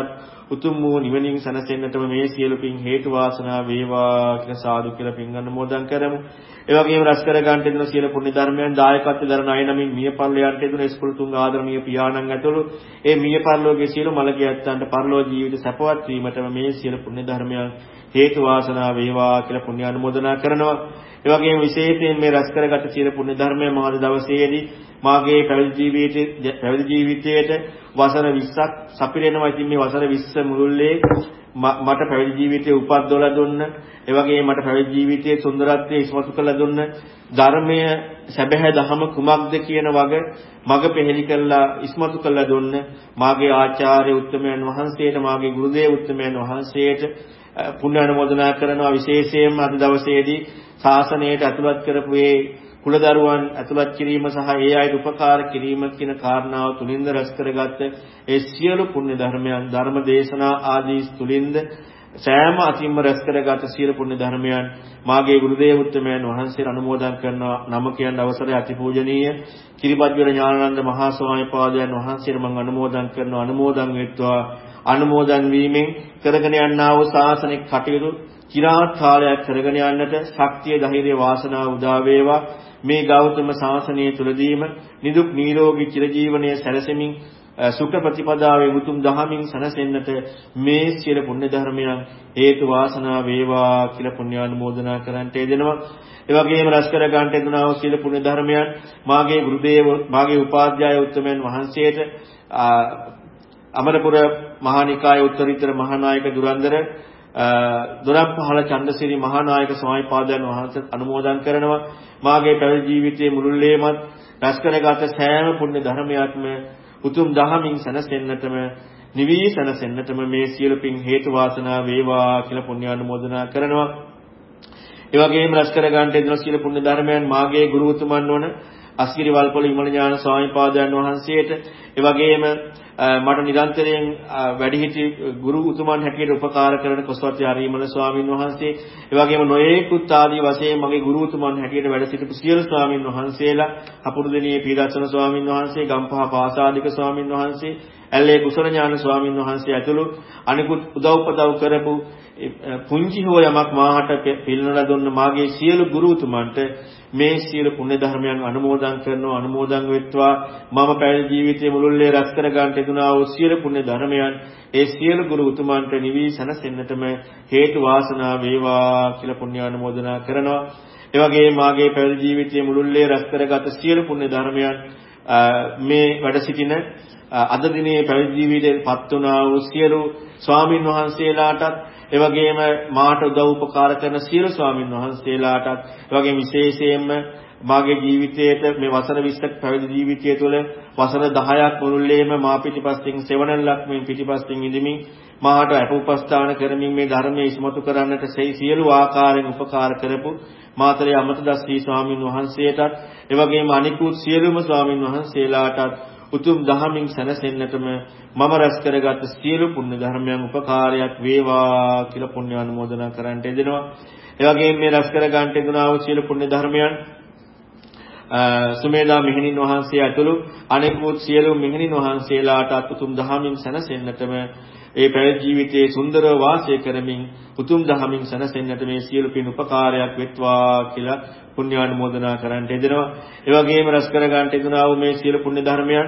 උතුම් වූ නිවනින් සැනසෙන්නටම මේ සියලු පින් හේතු වාසනා වේවා කියලා සාදු කියලා පින් අනුමෝදන් කරමු. ඒ වගේම රැස් කර ගන්නට දෙන සියලු පුණ්‍ය ධර්මයන් දායකත්ව දරන අය නමින් මිය පරලෝයන්ට දෙන ඉස්කුල් තුන් ආදරණීය පියාණන් ඇතුළු ඒ මිය පරලෝකයේ සියලු මළගියත්තන්ට පරලෝ ජීවිත සැපවත් වීමටම මේ සියලු පුණ්‍ය ධර්මයන් හේතු වාසනා වේවා කියලා පුණ්‍ය අනුමෝදනා කරනවා. ඒ වගේම විශේෂයෙන් මේ රැස් කරගත් සියලු පුණ්‍ය ධර්මය මාද දවසේදී මාගේ පැවිදි ජීවිතයේ පැවිදි ජීවිතයේට වසර 20ක් සපිරෙනවා. ඉතින් මේ වසර 20 මුළුල්ලේ මට පැවිදි ජීවිතේ උපද්දවලා දුන්න, ඒ වගේම මට පැවිදි ජීවිතයේ සුන්දරත්වයේ ඉස්මතු කළා දුන්න. ධර්මය සැබෑ දහම කුමක්ද කියන වග මග පෙහෙලි කළා ඉස්මතු කළා දුන්න. මාගේ ආචාර්ය උත්තමයන් වහන්සේට මාගේ ගුරුදේව උත්තමයන් වහන්සේට පුණ්‍ය අනුමෝදනා කරනවා. විශේෂයෙන්ම අද දවසේදී ශාසනයට ඇතුළත් කරපු ඒ කුලදරුවන් ඇතුළත් කිරීම සහ ඒ අයට උපකාර කිරීම කියන කාරණාව තුලින්ද රැස් කරගත්ත ඒ සියලු පුණ්‍ය ධර්මයන් ධර්ම දේශනා ආදී තුලින්ද සෑම අතිම්ම රැස් කරගත සියලු පුණ්‍ය ධර්මයන් මාගේ ගුරුදේව උත්තමයන් වහන්සේට අනුමෝදන් කරනවා. නම කියන අවසරය අතිපූජනීය කිරිබත්වර ඥානানন্দ මහා ස්වාමීන් පාදයන් වහන්සේට මම අනුමෝදන් කරනවා. අනුමෝදන් වෙත්වා. අනුමෝදන් වීමෙන් කරගෙන යනා වූ සාසනික කටයුතු চিරාත් කාලයක් කරගෙන යන්නට ශක්තිය ධෛර්ය වාසනාව උදා වේවා මේ ගෞතම ශාසනය තුලදීම නිදුක් නිරෝගී චිරජීවනයේ සැලසෙමින් සුඛ ප්‍රතිපදාවේ උතුම් දහමින් සැනසෙන්නට මේ සියලු පුණ්‍ය ධර්මයන් හේතු වාසනා වේවා කියලා පුණ්‍යානුමෝදනා කරන්ට යෙදෙනවා. ඒ වගේම රැස් කර ගන්නට යෙදුනා වූ සියලු පුණ්‍ය ධර්මයන් මාගේ ගුරුදේව මාගේ උපාධ්‍යාය උත්තමයන් වහන්සේට අමරපුර මහානිකායේ උත්තරීතර මහානායක දුරන්දර දොරප්පහල චන්දසිරි මහානායක ස්වාමීපාදයන් වහන්සේත් අනුමෝදන් කරනවා. මාගේ පැවිදි ජීවිතයේ මුළුල්ලේමත් රැස් කරගත සෑම පුණ්‍ය ධර්මයක්ම උතුම් දහමින් සැනසෙන්නටම නිවී සැනසෙන්නටම මේ සියලු පින් හේතු වාසනා වේවා කියලා පුණ්‍ය අනුමෝදනා කරනවා. ඒ වගේම රැස් කර ගන්නට දෙන සියලු පුණ්‍ය ධර්මයන් මාගේ ගුරු උතුමන් වන අස්ගිරි වල්පොළ විමල ඥාන ස්වාමීපාදයන් වහන්සේට ඒ වගේම මට නිරන්තරයෙන් වැඩිහිටි ගුරු උතුමන් හැටියට උපකාර කරන කොස්වත්ති හරිමල ස්වාමින් වහන්සේ, ඒ වගේම නොයේකුත් ආදී වශයෙන් මගේ ගුරු උතුමන් හැටියට වැඩ සිටපු සියලු ස්වාමින් වහන්සේලා, අපුරුදෙනියේ පීඩස්සන ස්වාමින් වහන්සේ, ගම්පහ පාසාදික ස්වාමින් වහන්සේ, ඇල්ලේ කුසල ඥාන ස්වාමින් වහන්සේ ඇතුළු අනිකුත් උදව්පදව් කරපු පුංචි හෝ යමක් මාහට පිළිනලා දුන්න මාගේ සියලු ගුරු උතුමන්ට මේ සියලු පුණ්‍ය ධර්මයන් අනුමෝදන් කරනවා අනුමෝදන් වෙත්වා. මම පැවිදි ජීවිතයේ මුළුල්ලේ රැස් කර ගන්නට යුතුනා වූ සියලු පුණ්‍ය ධර්මයන් ඒ සියලු ගුරු උතුමන්ට නිවි සනසෙන්නටම හේතු වාසනා වේවා කියලා පුණ්‍ය අනුමෝදනා කරනවා. ඒ වගේම මාගේ පැවිදි ජීවිතයේ මුළුල්ලේ රැස් කරගත් සියලු පුණ්‍ය ධර්මයන් මේ වැඩ සිටින අද දිනේ පැවිදි ජීවිතයට පත් වුණා වූ සියලු ස්වාමින් වහන්සේලාටත් ඒ වගේම මාට උදව් උපකාර කරන සියලු ස්වාමින් වහන්සේලාටත් ඒ වගේම විශේෂයෙන්ම මාගේ ජීවිතයේට මේ වසර 20ක් පැවිදි ජීවිතය තුළ වසර 10ක් මුළුල්ලේම මා පිටිපස්සෙන් සෙවණන් ලක්මින් පිටිපස්සෙන් ඉඳමින් මාට අපෝපස්ථාන කරමින් මේ ධර්මයේ ඉස්මතු කරන්නට සියලු ආකාරයෙන් උපකාර කරපු මාතරේ අමතදස්සී ස්වාමින් වහන්සේටත් ඒ වගේම අනිකුත් සියලුම ස්වාමින් වහන්සේලාටත් උතුම් දහමින් සැනසෙන්නටම මම රැස් කරගත් සියලු පුණ්‍ය ධර්මයන් උපකාරයක් වේවා කියලා පුණ්‍ය අනුමෝදනා කරන්නට යෙදෙනවා. ඒ වගේම මේ රැස් කර ගන්නට යෙදුනා වූ සියලු පුණ්‍ය ධර්මයන් සුමේදා මෙහෙණින් වහන්සේ ඇතුළු අනෙකුත් සියලු මෙහෙණින් වහන්සේලාට උතුම් දහමින් සැනසෙන්නටම ඒ පැවිදි ජීවිතයේ සුන්දරව වාසය කරමින් උතුම් දහමින් සැනසෙන්නට මේ සියලු පින් උපකාරයක් වෙත්වා කියලා පුණ්‍යානුමෝදනා කරන්නට යෙදෙනවා. ඒ වගේම රැස් කර ගන්නට යෙදුනා වූ මේ සියලු පුණ්‍ය ධර්මයන්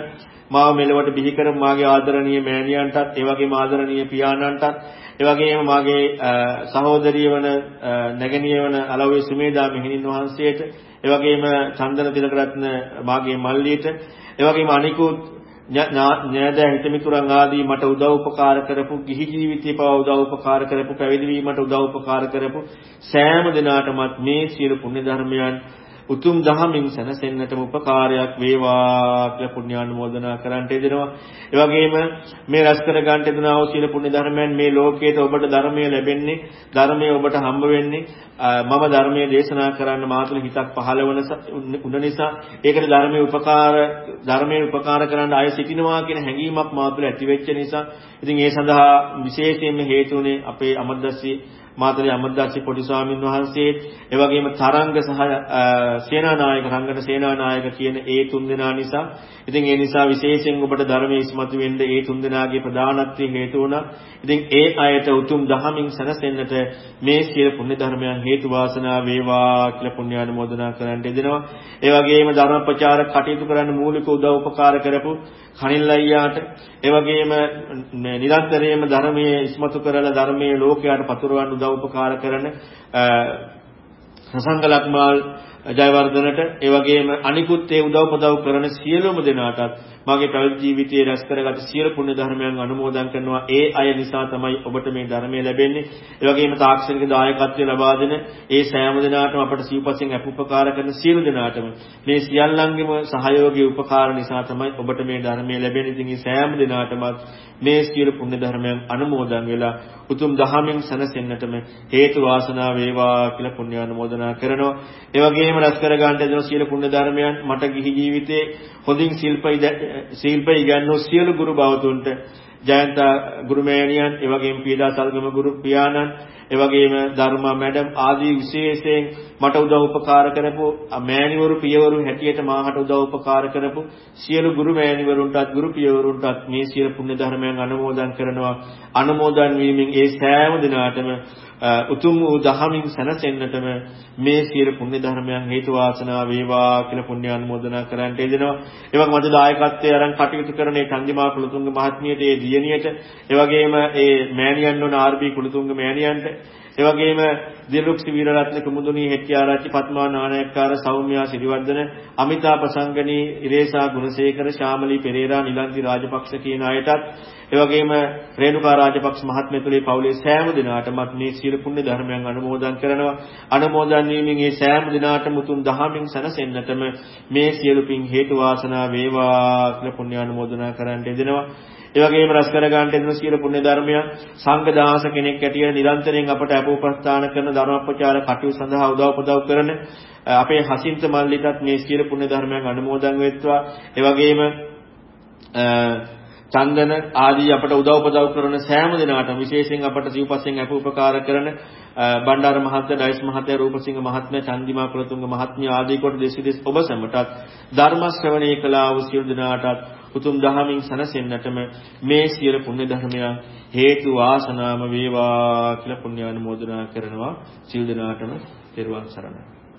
මාව මෙලවට බිහි කර මාගේ ආදරණීය මෑණියන්ටත් ඒ වගේම ආදරණීය පියාණන්ටත් ඒ වගේම මාගේ සහෝදරිය වන නැගණිය වන අලව්වේ සුමේදා මෙහෙණින් වහන්සේට ඒ වගේම චන්දන තිලකරත්න මාගේ මල්ලියට ඒ වගේම අනිකුත් ඥානදා හිතමිතුරන් ආදී මට උදව් උපකාර කරපු ගිහි ජීවිතේ පවා උදව් උපකාර කරපු පැවිදි වීමට උදව් උපකාර කරපු සෑම දිනාටමත් මේ සියලු පුණ්‍ය ධර්මයන් උතුම් දහමින් සැනසෙන්නටම උපකාරයක් වේවා කියලා පුණ්‍යානුමෝදනා කරන්නට යෙදෙනවා. ඒ වගේම මේ රැස් කර ගන්නට යෙදෙනා වූ සීල පුණ්‍ය ධර්මයන් මේ ලෝකයට ඔබට ධර්මය ලැබෙන්නේ, ධර්මය ඔබට හම්බ වෙන්නේ මම ධර්මයේ දේශනා කරන්න මාතුල හිතක් පහළ වන නිසා ඒකට ධර්මයේ උපකාර ධර්මයේ උපකාර කරන්න අය සිටිනවා කියන හැඟීමක් මාතුල ඇති වෙච්ච නිසා ඉතින් ඒ සඳහා විශේෂයෙන්ම හේතුනේ අපේ අමද්දස්සී මාතලේ අමද්දාසි පොඩි ස්වාමින් වහන්සේ ඒ වගේම තරංග සහ සේනානායක රංගන සේනානායක කියන ඒ තුන් දෙනා නිසා ඉතින් ඒ නිසා විශේෂයෙන් ඔබට ධර්මයේ ඉස්මතු වෙන්න ඒ තුන් දෙනාගේ ප්‍රධානත්වය හේතු වුණා. ඉතින් ඒ අයට උතුම් දහමින් සැනසෙන්නට මේ සියලු පුණ්‍ය ධර්මයන් හේතු වාසනා වේවා කියලා පුණ්‍යානුමෝදනා කරන්න දෙනවා. ඒ වගේම ධර්ම ප්‍රචාර කටයුතු කරන්න මූලික උදව් උපකාර කරපු කණිල් අයියාට ඒ වගේම නිරන්තරයෙන්ම ධර්මයේ ඉස්මතු කරලා ධර්මයේ ලෝකයට පතුරවන්න උදව් උපකාර කරන සසංග ලක්මාල් ජයවර්ධනට ඒ වගේම අනිකුත් ඒ උදව් පදව් කරන සියලුම දෙනාටත් මගේ පැවිදි ජීවිතයේ රැස් කරගත් සියලු පුණ්‍ය ධර්මයන් අනුමෝදන් කරනවා. ඒ අය නිසා තමයි ඔබට මේ ධර්මය ලැබෙන්නේ. ඒ වගේම තාක්ෂණික දායකත්වය ලබා දෙන ඒ සෑම දෙනාටම අපට සිව්පසෙන් අපුපකාර කරන සියලු දෙනාටම මේ සියල්ලංගෙම සහයෝගී උපකාර නිසා තමයි ඔබට මේ ධර්මය ලැබෙන්නේ. ඉතින් මේ සෑම දෙනාටම මේ සියලු පුණ්‍ය ධර්මයන් අනුමෝදන් වෙලා උතුම් දහමින් සැනසෙන්නටම හේතු වාසනා වේවා කියලා පුණ්‍ය අනුමෝදනා කරනවා. ඒ වගේම රැස් කර ගන්නට දෙන සියලු පුණ්‍ය ධර්මයන් මට ගිහි ජීවිතේ හොඳින් ශිල්ප ශිල්ප ඉගන්නෝ සියලු ගුරු භවතුන්ට ජයන්ත ගුරුමෑණියන්, ඒ වගේම පීඩා සල්ගම ගුරු පියාණන්, ඒ වගේම ධර්මා මැඩම් ආදී විශේෂයෙන් මට උදව් උපකාර කරපු මෑණිවරු පියවරු හැටියට මාහට උදව් උපකාර කරපු සියලු ගුරු මෑණිවරුන්ටත් ගුරු පියවරුන්ටත් මේ සියලු පුණ්‍ය ධර්මයන් අනුමෝදන් කරනවා. අනුමෝදන් වීමෙන් ඒ සෑම දිනාටම උතුම් වූ දහමින් සැනසෙන්නටම මේ සියලු පුණ්‍ය ධර්මයන් හේතු වාසනා වේවා කියලා පුණ්‍ය අනුමෝදනා කරන්නට යෙදෙනවා. ඒ වගේම මද දායකත්වයේ අරන් කටයුතු කරන ඒ චන්දිමා කුලතුංග මහත්මියට, ඒ දියණියට, ඒ වගේම ඒ මෑණියන් වන ආර්.බී කුලතුංග මෑණියන්ට ඒ වගේම දිලුක්සි වීරරත්න කුමුදුනි හෙට්ටිආරච්චි පත්මා නානායක්කාර සෞම්‍යා සිරිවර්ධන අමිතා ප්‍රසංගනී ඉරේසා ගුණසේකර ශාමලී පෙරේරා නිලන්ති රාජපක්ෂ කියන අයටත් ඒ වගේම රේණුකා රාජපක්ෂ මහත්මයතුලේ පවුලේ සෑම දිනාටමත් මේ සීල පුණ්‍ය ධර්මයන් අනුමෝදන් කරනවා. අනුමෝදන් වීමෙන් මේ සෑම දිනාටම උතුම් දහමින් සැනසෙන්නටම මේ සියලු පින් හේතු වාසනා වේවා කියලා පුණ්‍ය අනුමෝදනා කරන්න දෙනවා ඒ වගේම රස කර ගන්නට එන සියලු පුණ්‍ය ධර්මයන් සංඝ දහස කෙනෙක් ඇටියට නිරන්තරයෙන් අපට අපෝපස්ථාන කරන ධර්මප්‍රචාර කටයුතු සඳහා උදව් උපදව් කරන අපේ හසින්ත මල්ලිටත් මේ සියලු පුණ්‍ය ධර්මයන් අනුමෝදන් වෙත්වා. ඒ වගේම චන්දන ආදී අපට උදව් උපදව් කරන සෑම දිනකටම විශේෂයෙන් අපට සිව්පස්යෙන් අප උපකාර කරන බණ්ඩාර මහත්තයා, ඩයිස් මහත්තයා, රූපසිංහ මහත්මයා, චන්දිමා කුලතුංග මහත්මිය ආදී කොට දෙස් විදෙස් ඔබ සැමටත් ධර්ම ශ්‍රවණය කළා වූ සියලු දිනාටත් උතුම් දහමින් සැනසෙන්නටම මේ සියලු පුණ්‍ය ධර්මයන් හේතු වාසනාම වේවා කියලා පුණ්‍යානුමෝදනා කරනවා. සිල් දනාටම පෙරවන් සරණයි.